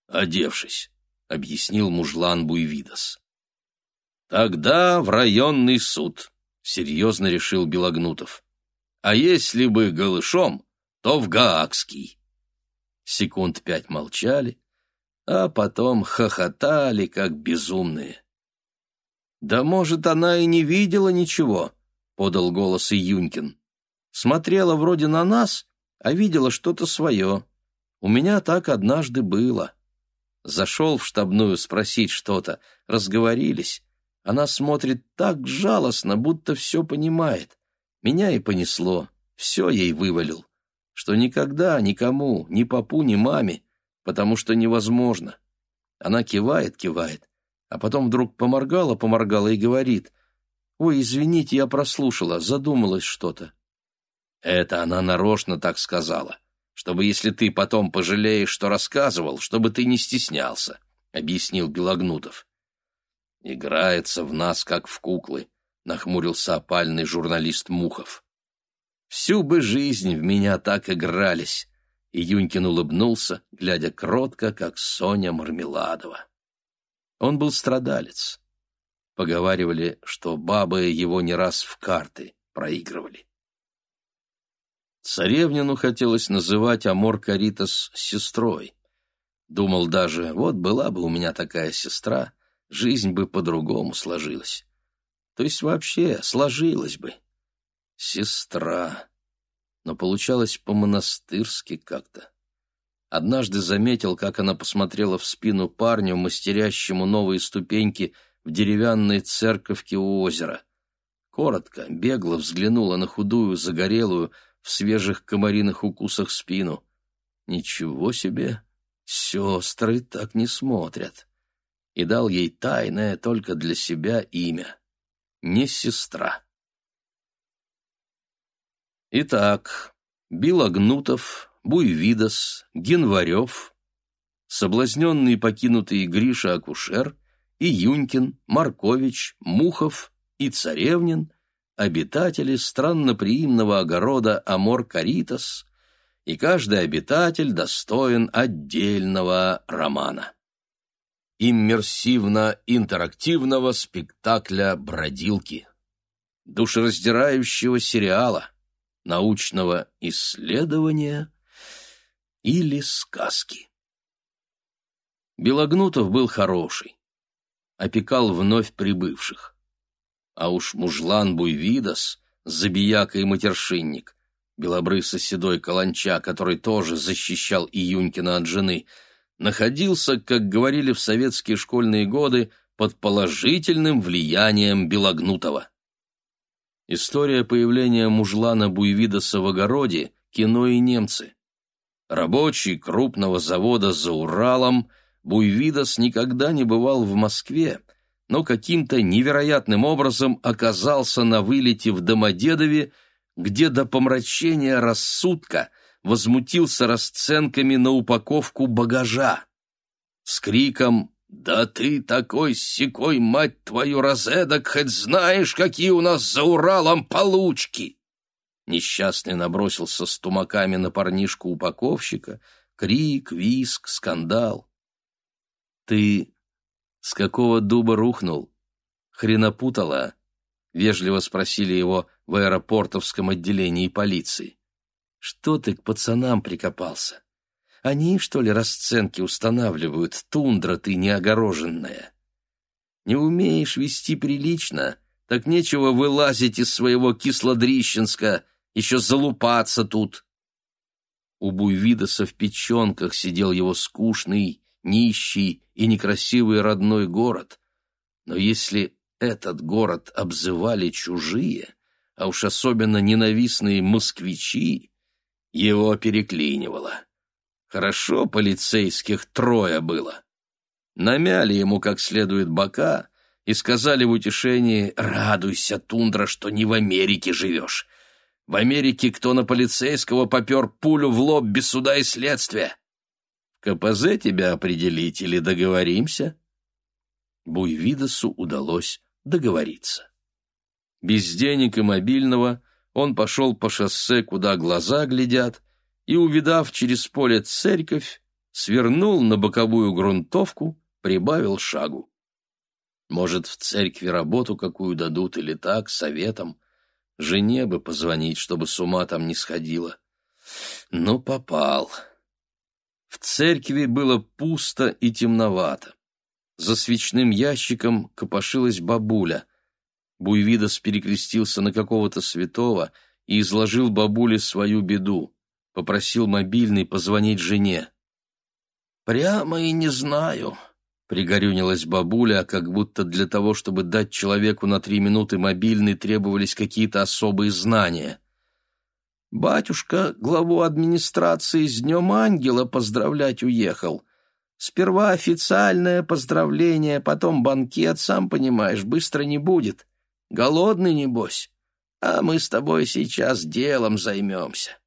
«Одевшись», — объяснил мужлан Буйвидас. «Тогда в районный суд», — серьезно решил Белогнутов. «А если бы голышом, то в Гаагский» секунд пять молчали, а потом хохотали, как безумные. «Да, может, она и не видела ничего», — подал голос Июнькин. «Смотрела вроде на нас, а видела что-то свое. У меня так однажды было». Зашел в штабную спросить что-то, разговорились. Она смотрит так жалостно, будто все понимает. Меня и понесло, все ей вывалил что никогда никому, ни папу, ни маме, потому что невозможно. Она кивает, кивает, а потом вдруг поморгала, поморгала и говорит, «Ой, извините, я прослушала, задумалась что-то». Это она нарочно так сказала, чтобы, если ты потом пожалеешь, что рассказывал, чтобы ты не стеснялся, — объяснил Белогнутов. «Играется в нас, как в куклы», — нахмурился опальный журналист Мухов. Всю бы жизнь в меня так игрались. И Юнькин улыбнулся, глядя кротко, как Соня Мармеладова. Он был страдалец. Поговаривали, что бабы его не раз в карты проигрывали. Царевнину хотелось называть Амор Каритас сестрой. Думал даже, вот была бы у меня такая сестра, жизнь бы по-другому сложилась. То есть вообще сложилась бы. Сестра. Но получалось по-монастырски как-то. Однажды заметил, как она посмотрела в спину парню, мастерящему новые ступеньки в деревянной церковке у озера. Коротко, бегло взглянула на худую, загорелую, в свежих комариных укусах спину. Ничего себе! Сестры так не смотрят. И дал ей тайное только для себя имя. Не сестра. Итак, Билогнутов Буйвидос, Генварев, соблазненный покинутый Гриша Акушер, Июнькин, Маркович, Мухов и Царевнин, обитатели странноприимного огорода Амор-Каритас, и каждый обитатель достоин отдельного романа. Иммерсивно-интерактивного спектакля «Бродилки», душераздирающего сериала, научного исследования или сказки. Белогнутов был хороший, опекал вновь прибывших. А уж мужлан Буйвидас, забияка и матершинник, белобрысо седой каланча, который тоже защищал Июнькина от жены, находился, как говорили в советские школьные годы, под положительным влиянием Белогнутова. История появления мужлана Буйвидаса в огороде — кино и немцы. Рабочий крупного завода за Уралом, Буйвидас никогда не бывал в Москве, но каким-то невероятным образом оказался на вылете в Домодедове, где до помрачения рассудка возмутился расценками на упаковку багажа. С криком «Да ты такой секой, мать твою, розедок, хоть знаешь, какие у нас за Уралом получки!» Несчастный набросился с тумаками на парнишку упаковщика. Крик, виск, скандал. «Ты с какого дуба рухнул? Хренопутала?» — вежливо спросили его в аэропортовском отделении полиции. «Что ты к пацанам прикопался? Они, что ли, расценки устанавливают, тундра ты неогороженная? Не умеешь вести прилично, так нечего вылазить из своего кислодрищенска, еще залупаться тут». У Буйвидаса в печенках сидел его скучный, нищий и некрасивый родной город. Но если этот город обзывали чужие, а уж особенно ненавистные москвичи, его переклинивало. Хорошо полицейских трое было. Намяли ему как следует бока и сказали в утешении «Радуйся, тундра, что не в Америке живешь. В Америке кто на полицейского попер пулю в лоб без суда и следствия? КПЗ тебя определить или договоримся?» Буйвидосу удалось договориться. Без денег и мобильного он пошел по шоссе, куда глаза глядят, и, увидав через поле церковь, свернул на боковую грунтовку, прибавил шагу. Может, в церкви работу какую дадут или так, советом. Жене бы позвонить, чтобы с ума там не сходила. Ну, попал. В церкви было пусто и темновато. За свечным ящиком копошилась бабуля. Буйвидос перекрестился на какого-то святого и изложил бабуле свою беду. Попросил мобильный позвонить жене. «Прямо и не знаю», — пригорюнилась бабуля, как будто для того, чтобы дать человеку на три минуты мобильный, требовались какие-то особые знания. Батюшка главу администрации с Днем Ангела поздравлять уехал. Сперва официальное поздравление, потом банкет, сам понимаешь, быстро не будет. Голодный, небось? А мы с тобой сейчас делом займемся.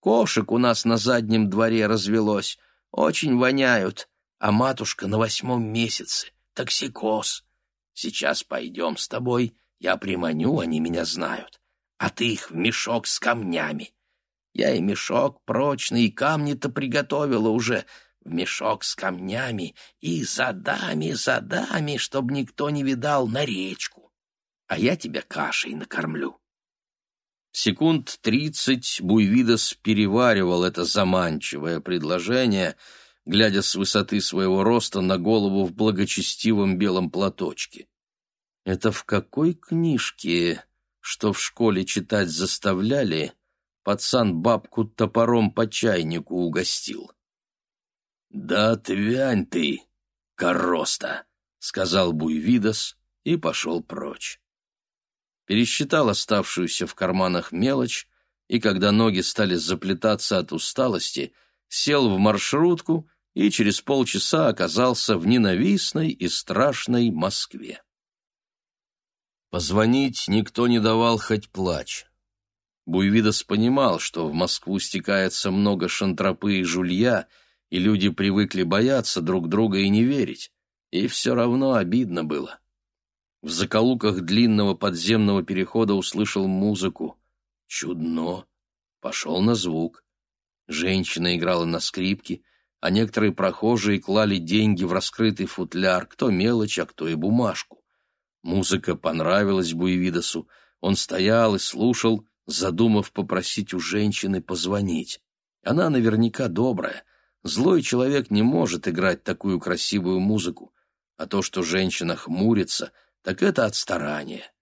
Кошек у нас на заднем дворе развелось, очень воняют, а матушка на восьмом месяце, токсикоз. Сейчас пойдем с тобой, я приманю, они меня знают а ты их в мешок с камнями. Я и мешок прочный, и камни-то приготовила уже, в мешок с камнями и задами, задами, чтоб никто не видал, на речку. А я тебя кашей накормлю. Секунд тридцать Буйвидос переваривал это заманчивое предложение, глядя с высоты своего роста на голову в благочестивом белом платочке. «Это в какой книжке?» что в школе читать заставляли, пацан бабку топором по чайнику угостил. «Да отвянь ты, короста!» — сказал Буйвидос и пошел прочь. Пересчитал оставшуюся в карманах мелочь, и когда ноги стали заплетаться от усталости, сел в маршрутку и через полчаса оказался в ненавистной и страшной Москве. Позвонить никто не давал хоть плач. Буйвидос понимал, что в Москву стекается много шантропы и жулья, и люди привыкли бояться друг друга и не верить. И все равно обидно было. В закоулках длинного подземного перехода услышал музыку. Чудно. Пошел на звук. Женщина играла на скрипке, а некоторые прохожие клали деньги в раскрытый футляр, кто мелочь, а кто и бумажку. Музыка понравилась Буевидосу. Он стоял и слушал, задумав попросить у женщины позвонить. Она наверняка добрая. Злой человек не может играть такую красивую музыку. А то, что женщина хмурится, так это от старания.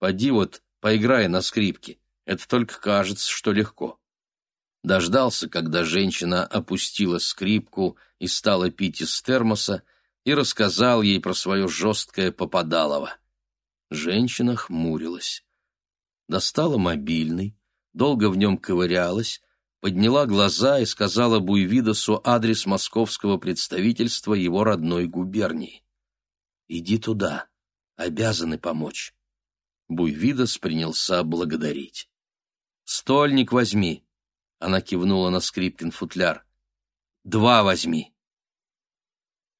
Поди вот, поиграй на скрипке. Это только кажется, что легко. Дождался, когда женщина опустила скрипку и стала пить из термоса, и рассказал ей про свое жесткое попадалово. Женщина хмурилась. Достала мобильный, долго в нем ковырялась, подняла глаза и сказала Буйвидосу адрес московского представительства его родной губернии. «Иди туда, обязаны помочь». Буйвидос принялся благодарить. «Стольник возьми», — она кивнула на скрипкин футляр. «Два возьми».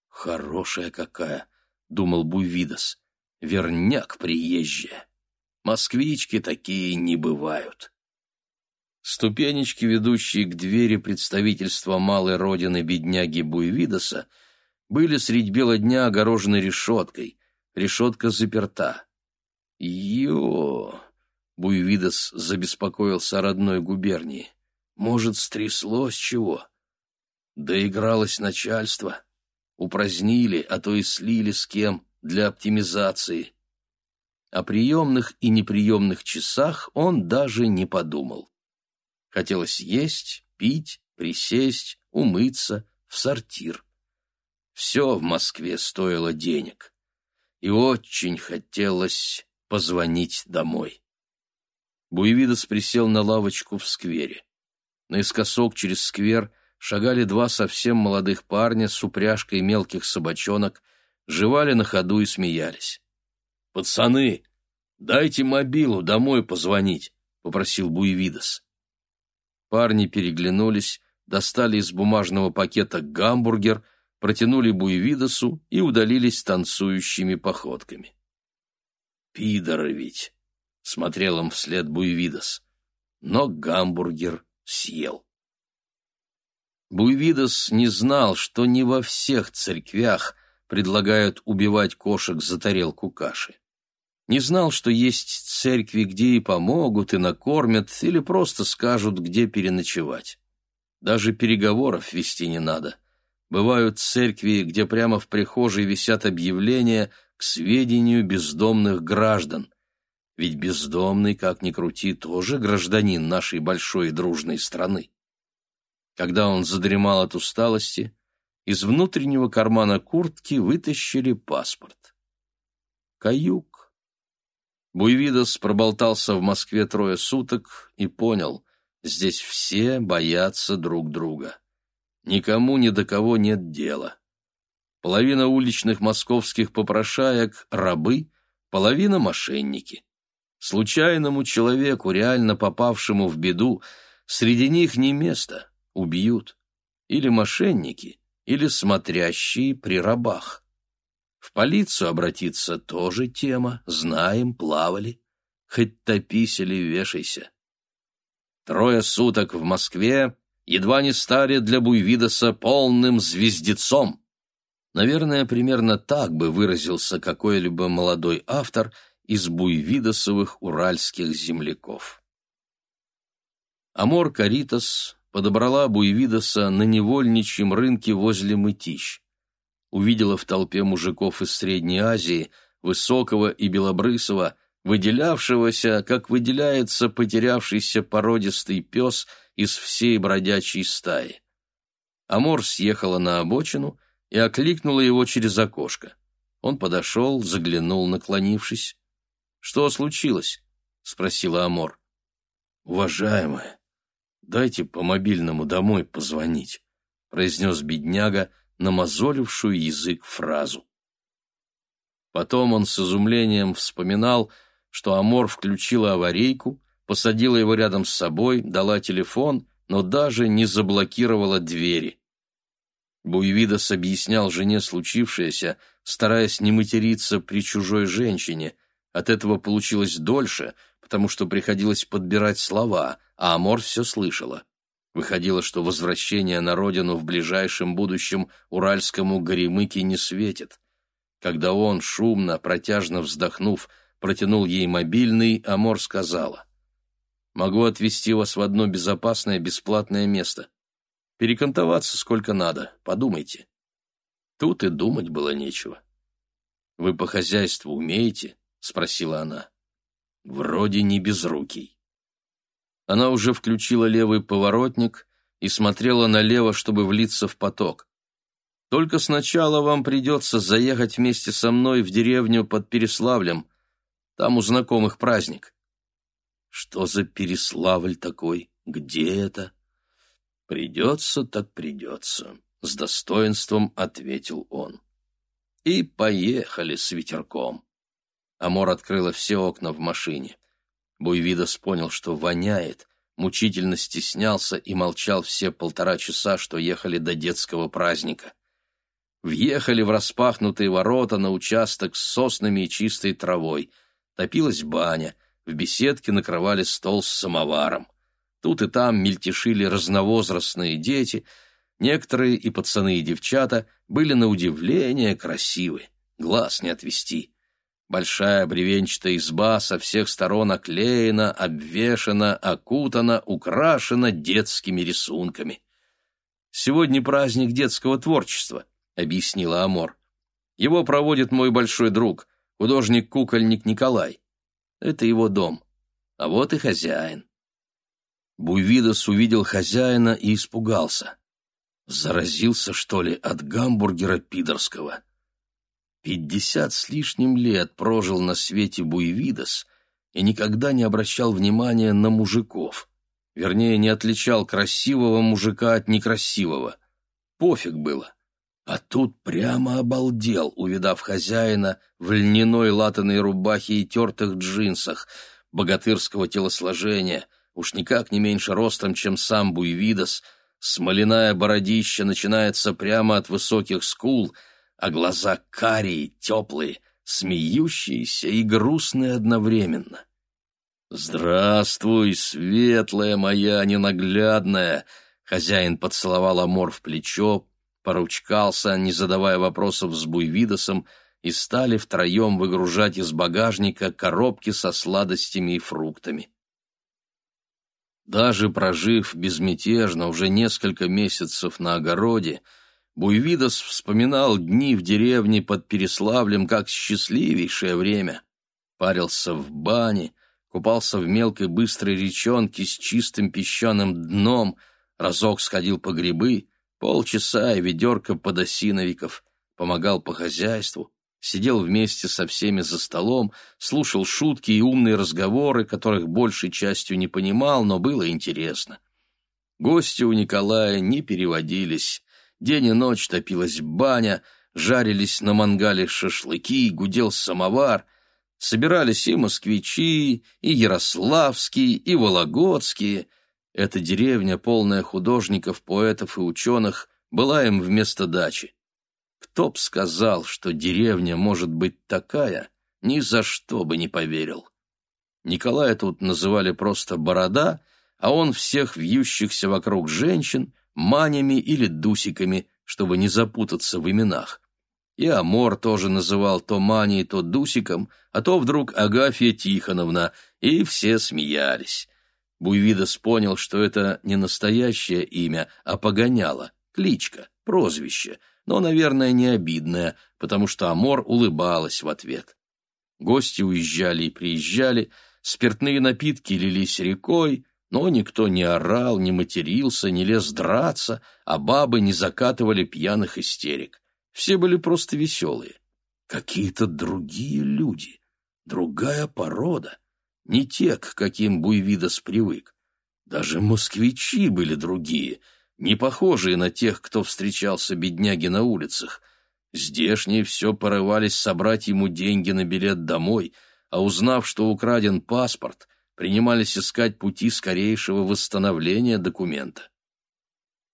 «Хорошая какая», — думал Буйвидос верняк приезжая. Москвички такие не бывают. Ступенечки, ведущие к двери представительства малой родины бедняги Буйвидоса, были средь бела дня огорожены решеткой. Решетка заперта. Ё! Буйвидос забеспокоился о родной губернии. Может, стряслось чего? Доигралось начальство. Упразднили, а то и слили с кем для оптимизации. О приемных и неприемных часах он даже не подумал. Хотелось есть, пить, присесть, умыться, в сортир. Все в Москве стоило денег. И очень хотелось позвонить домой. Буевидос присел на лавочку в сквере. Наискосок через сквер шагали два совсем молодых парня с упряжкой мелких собачонок жевали на ходу и смеялись. «Пацаны, дайте мобилу домой позвонить», — попросил Буевидос. Парни переглянулись, достали из бумажного пакета гамбургер, протянули Буевидосу и удалились танцующими походками. «Пидоры ведь!» — смотрел им вслед Буевидос. Но гамбургер съел. Буевидос не знал, что не во всех церквях предлагают убивать кошек за тарелку каши. Не знал, что есть церкви, где и помогут, и накормят, или просто скажут, где переночевать. Даже переговоров вести не надо. Бывают церкви, где прямо в прихожей висят объявления к сведению бездомных граждан. Ведь бездомный, как ни крути, тоже гражданин нашей большой и дружной страны. Когда он задремал от усталости, из внутреннего кармана куртки вытащили паспорт. Каюк. Буйвидос проболтался в Москве трое суток и понял, здесь все боятся друг друга. Никому ни до кого нет дела. Половина уличных московских попрошаек — рабы, половина — мошенники. Случайному человеку, реально попавшему в беду, среди них не место, убьют. Или мошенники, или смотрящие при рабах. В полицию обратиться тоже тема, знаем, плавали. Хоть топись или вешайся. Трое суток в Москве едва не стали для Буйвидоса полным звездецом. Наверное, примерно так бы выразился какой-либо молодой автор из буйвидосовых уральских земляков. Амор Каритас подобрала Буевидоса на невольничьем рынке возле Мытищ. Увидела в толпе мужиков из Средней Азии, высокого и белобрысого, выделявшегося, как выделяется потерявшийся породистый пес из всей бродячей стаи. Амор съехала на обочину и окликнула его через окошко. Он подошел, заглянул, наклонившись. «Что случилось?» — спросила Амор. «Уважаемая, дайте по мобильному домой позвонить», — произнес бедняга, намазолившую язык фразу. Потом он с изумлением вспоминал, что Амор включила аварийку, посадила его рядом с собой, дала телефон, но даже не заблокировала двери. Буевидос объяснял жене случившееся, стараясь не материться при чужой женщине. От этого получилось дольше, потому что приходилось подбирать слова, а Амор все слышала. Выходило, что возвращение на родину в ближайшем будущем уральскому горемыке не светит. Когда он, шумно, протяжно вздохнув, протянул ей мобильный, Амор сказала. «Могу отвезти вас в одно безопасное бесплатное место. Перекантоваться сколько надо, подумайте». Тут и думать было нечего. «Вы по хозяйству умеете?» — спросила она. «Вроде не безрукий». Она уже включила левый поворотник и смотрела налево, чтобы влиться в поток. Только сначала вам придется заехать вместе со мной в деревню под Переславлем. Там у знакомых праздник. Что за Переславль такой? Где это? Придется, так придется, — с достоинством ответил он. И поехали с ветерком. Амор открыла все окна в машине. Буйвидос понял, что воняет, мучительно стеснялся и молчал все полтора часа, что ехали до детского праздника. Въехали в распахнутые ворота на участок с соснами и чистой травой. Топилась баня, в беседке накрывали стол с самоваром. Тут и там мельтешили разновозрастные дети, некоторые и пацаны, и девчата были на удивление красивы, глаз не отвести. Большая бревенчатая изба со всех сторон оклеена, обвешана, окутана, украшена детскими рисунками. «Сегодня праздник детского творчества», — объяснила Амор. «Его проводит мой большой друг, художник-кукольник Николай. Это его дом. А вот и хозяин». Буйвидос увидел хозяина и испугался. Заразился, что ли, от гамбургера пидорского. Пятьдесят с лишним лет прожил на свете Буевидос и никогда не обращал внимания на мужиков. Вернее, не отличал красивого мужика от некрасивого. Пофиг было. А тут прямо обалдел, увидав хозяина в льняной латаной рубахе и тертых джинсах, богатырского телосложения, уж никак не меньше ростом, чем сам Буевидос, смоляная бородища начинается прямо от высоких скул — а глаза карие, теплые, смеющиеся и грустные одновременно. «Здравствуй, светлая моя ненаглядная!» Хозяин поцеловал Амор в плечо, поручкался, не задавая вопросов с Буйвидосом, и стали втроем выгружать из багажника коробки со сладостями и фруктами. Даже прожив безмятежно уже несколько месяцев на огороде, Буйвидос вспоминал дни в деревне под Переславлем как счастливейшее время. Парился в бане, купался в мелкой быстрой речонке с чистым песчаным дном, разок сходил по грибы, полчаса и ведерко подосиновиков, помогал по хозяйству, сидел вместе со всеми за столом, слушал шутки и умные разговоры, которых большей частью не понимал, но было интересно. Гости у Николая не переводились, День и ночь топилась баня, жарились на мангале шашлыки, гудел самовар. Собирались и москвичи, и ярославские, и вологодские. Эта деревня, полная художников, поэтов и ученых, была им вместо дачи. Кто б сказал, что деревня может быть такая, ни за что бы не поверил. Николая тут называли просто «борода», а он всех вьющихся вокруг женщин манями или дусиками, чтобы не запутаться в именах. И Амор тоже называл то Маней, то Дусиком, а то вдруг Агафья Тихоновна, и все смеялись. Буйвидос понял, что это не настоящее имя, а погоняло, кличка, прозвище, но, наверное, не обидное, потому что Амор улыбалась в ответ. Гости уезжали и приезжали, спиртные напитки лились рекой, но никто не орал, не матерился, не лез драться, а бабы не закатывали пьяных истерик. Все были просто веселые. Какие-то другие люди, другая порода, не те, к каким Буйвидос привык. Даже москвичи были другие, не похожие на тех, кто встречался бедняги на улицах. Здешние все порывались собрать ему деньги на билет домой, а узнав, что украден паспорт — принимались искать пути скорейшего восстановления документа.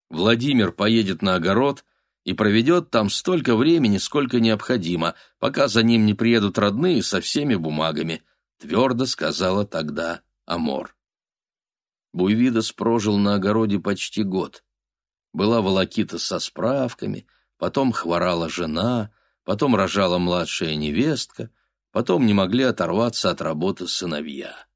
Владимир поедет на огород и проведет там столько времени, сколько необходимо, пока за ним не приедут родные со всеми бумагами, твердо сказала тогда Амор. Буйвидос прожил на огороде почти год. Была волокита со справками, потом хворала жена, потом рожала младшая невестка, потом не могли оторваться от работы сыновья.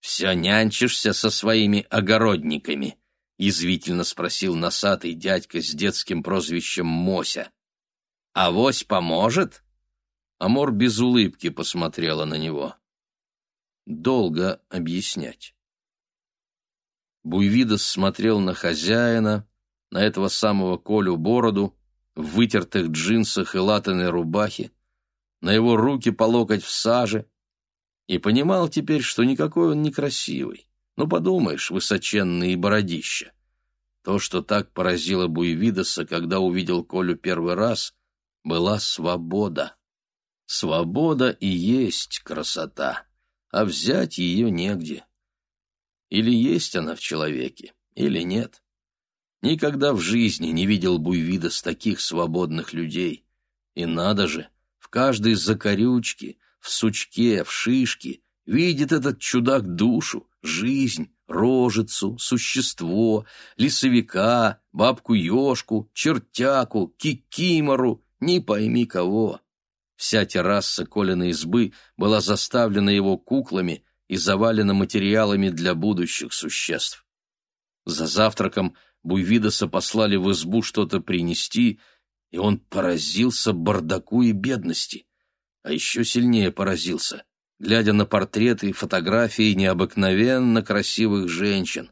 «Все нянчишься со своими огородниками», — язвительно спросил носатый дядька с детским прозвищем Мося. «Авось поможет?» Амор без улыбки посмотрела на него. Долго объяснять. Буйвидос смотрел на хозяина, на этого самого Колю Бороду, в вытертых джинсах и латаной рубахе, на его руки по локоть в саже, и понимал теперь, что никакой он не красивый. Ну, подумаешь, высоченные бородища. То, что так поразило Буевидоса, когда увидел Колю первый раз, была свобода. Свобода и есть красота, а взять ее негде. Или есть она в человеке, или нет. Никогда в жизни не видел Буйвидос таких свободных людей. И надо же, в каждой закорючке, в сучке, в шишке видит этот чудак душу, жизнь, рожицу, существо, лесовика, бабку-ешку, чертяку, кикимору, не пойми кого. Вся терраса Колиной избы была заставлена его куклами и завалена материалами для будущих существ. За завтраком Буйвидоса послали в избу что-то принести, и он поразился бардаку и бедности. А еще сильнее поразился, глядя на портреты и фотографии необыкновенно красивых женщин.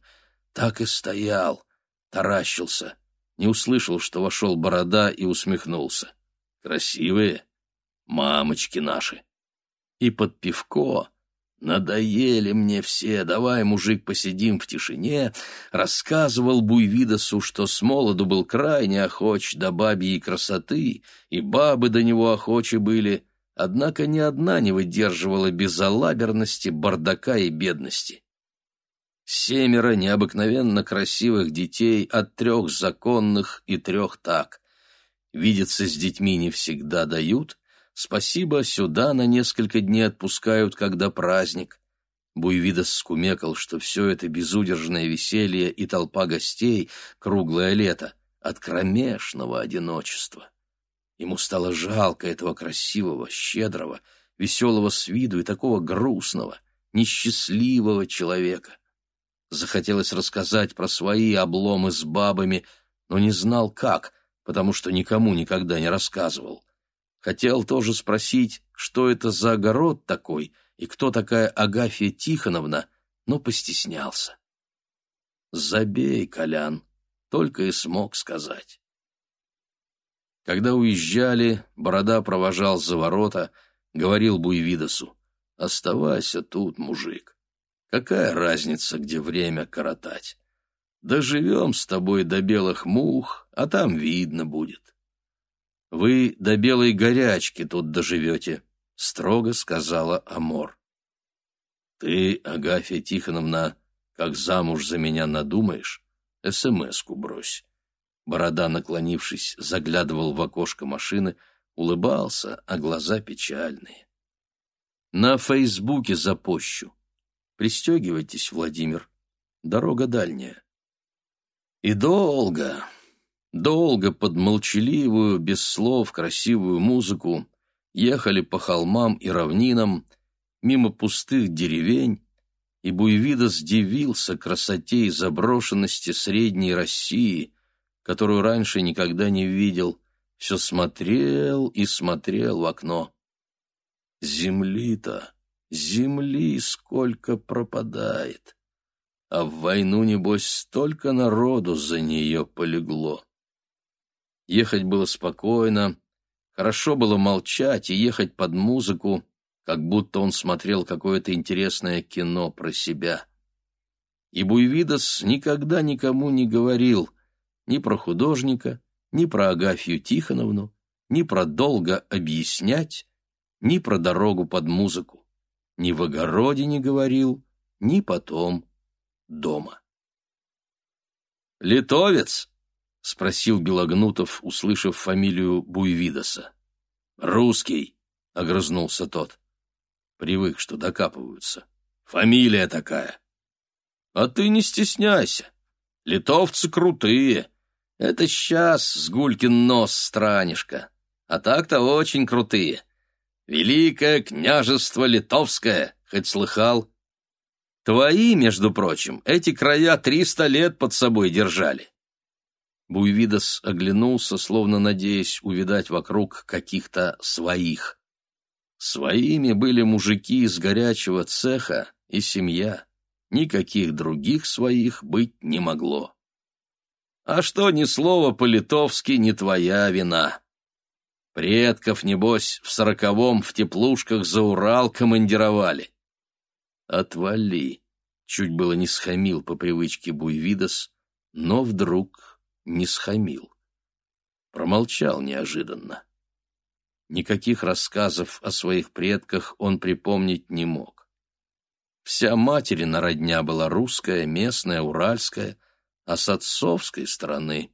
Так и стоял, таращился, не услышал, что вошел борода и усмехнулся. «Красивые? Мамочки наши!» И под пивко «Надоели мне все, давай, мужик, посидим в тишине», рассказывал Буйвидосу, что с молоду был крайне охоч до бабьей красоты, и бабы до него охочи были, однако ни одна не выдерживала безалаберности, бардака и бедности. Семеро необыкновенно красивых детей от трех законных и трех так. Видеться с детьми не всегда дают, Спасибо, сюда на несколько дней отпускают, когда праздник. Буйвидос скумекал, что все это безудержное веселье и толпа гостей, круглое лето, от кромешного одиночества. Ему стало жалко этого красивого, щедрого, веселого с виду и такого грустного, несчастливого человека. Захотелось рассказать про свои обломы с бабами, но не знал как, потому что никому никогда не рассказывал. Хотел тоже спросить, что это за огород такой и кто такая Агафья Тихоновна, но постеснялся. «Забей, Колян», — только и смог сказать. Когда уезжали, Борода провожал за ворота, говорил Буйвидосу, «Оставайся тут, мужик. Какая разница, где время коротать? Доживем с тобой до белых мух, а там видно будет». Вы до белой горячки тут доживете, — строго сказала Амор. Ты, Агафья Тихоновна, как замуж за меня надумаешь, СМС-ку брось. Борода, наклонившись, заглядывал в окошко машины, улыбался, а глаза печальные. На Фейсбуке запощу. Пристегивайтесь, Владимир. Дорога дальняя. И долго, Долго под молчаливую, без слов, красивую музыку ехали по холмам и равнинам, мимо пустых деревень, и Буйвидос дивился красоте и заброшенности Средней России, которую раньше никогда не видел, все смотрел и смотрел в окно. Земли-то, земли сколько пропадает, а в войну, небось, столько народу за нее полегло. Ехать было спокойно, хорошо было молчать и ехать под музыку, как будто он смотрел какое-то интересное кино про себя. И Буйвидос никогда никому не говорил ни про художника, ни про Агафью Тихоновну, ни про долго объяснять, ни про дорогу под музыку. ни в огороде не говорил, ни потом дома. «Литовец?» — спросил Белогнутов, услышав фамилию Буйвидоса. «Русский», — огрызнулся тот. Привык, что докапываются. «Фамилия такая». «А ты не стесняйся. Литовцы крутые. Это сейчас сгулькин нос странишка. А так-то очень крутые. Великое княжество Литовское, хоть слыхал?» Твои, между прочим, эти края триста лет под собой держали. Буйвидос оглянулся, словно надеясь увидать вокруг каких-то своих. Своими были мужики из горячего цеха и семья. Никаких других своих быть не могло. А что ни слова по-литовски не твоя вина. Предков, небось, в сороковом в теплушках за Урал командировали. «Отвали!» — чуть было не схамил по привычке Буйвидос, но вдруг не схамил. Промолчал неожиданно. Никаких рассказов о своих предках он припомнить не мог. Вся материна родня была русская, местная, уральская, а с отцовской стороны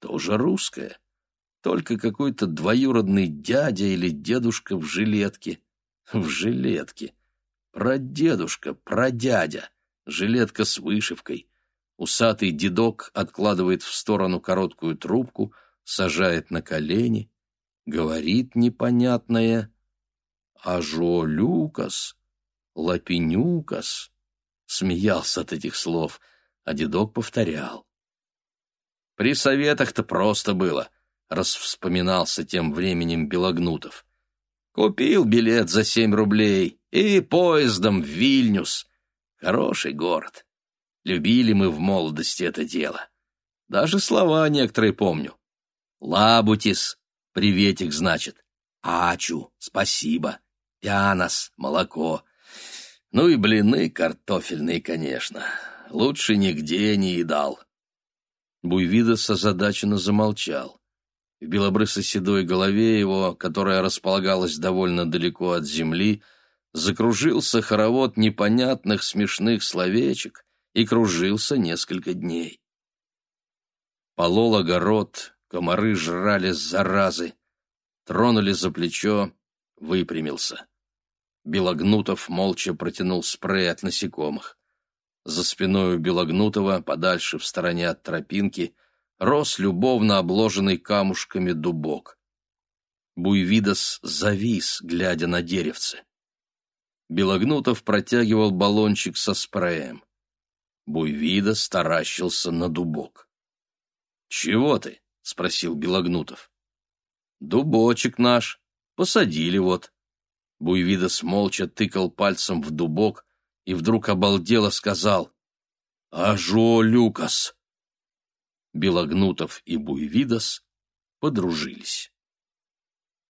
тоже русская. Только какой-то двоюродный дядя или дедушка в жилетке. В жилетке. Прадедушка, прадядя, жилетка с вышивкой. Усатый дедок откладывает в сторону короткую трубку, сажает на колени, говорит непонятное «Ажо Люкас, Лапенюкас», смеялся от этих слов, а дедок повторял. При советах-то просто было, раз вспоминался тем временем Белогнутов. Купил билет за семь рублей и поездом в Вильнюс. Хороший город. Любили мы в молодости это дело. Даже слова некоторые помню. Лабутис, приветик, значит. Ачу, спасибо. Пянос, молоко. Ну и блины картофельные, конечно. Лучше нигде не едал. Буйвидос озадаченно замолчал. В белобрысо-седой голове его, которая располагалась довольно далеко от земли, закружился хоровод непонятных смешных словечек и кружился несколько дней. Полол огород, комары жрали заразы, тронули за плечо, выпрямился. Белогнутов молча протянул спрей от насекомых. За спиной у Белогнутова, подальше в стороне от тропинки, рос любовно обложенный камушками дубок. Буйвидос завис, глядя на деревце. Белогнутов протягивал баллончик со спреем. Буйвидос таращился на дубок. «Чего ты?» — спросил Белогнутов. «Дубочек наш. Посадили вот». Буйвидос молча тыкал пальцем в дубок и вдруг обалдело сказал «Ажо, Люкас!» Белогнутов и Буйвидос подружились.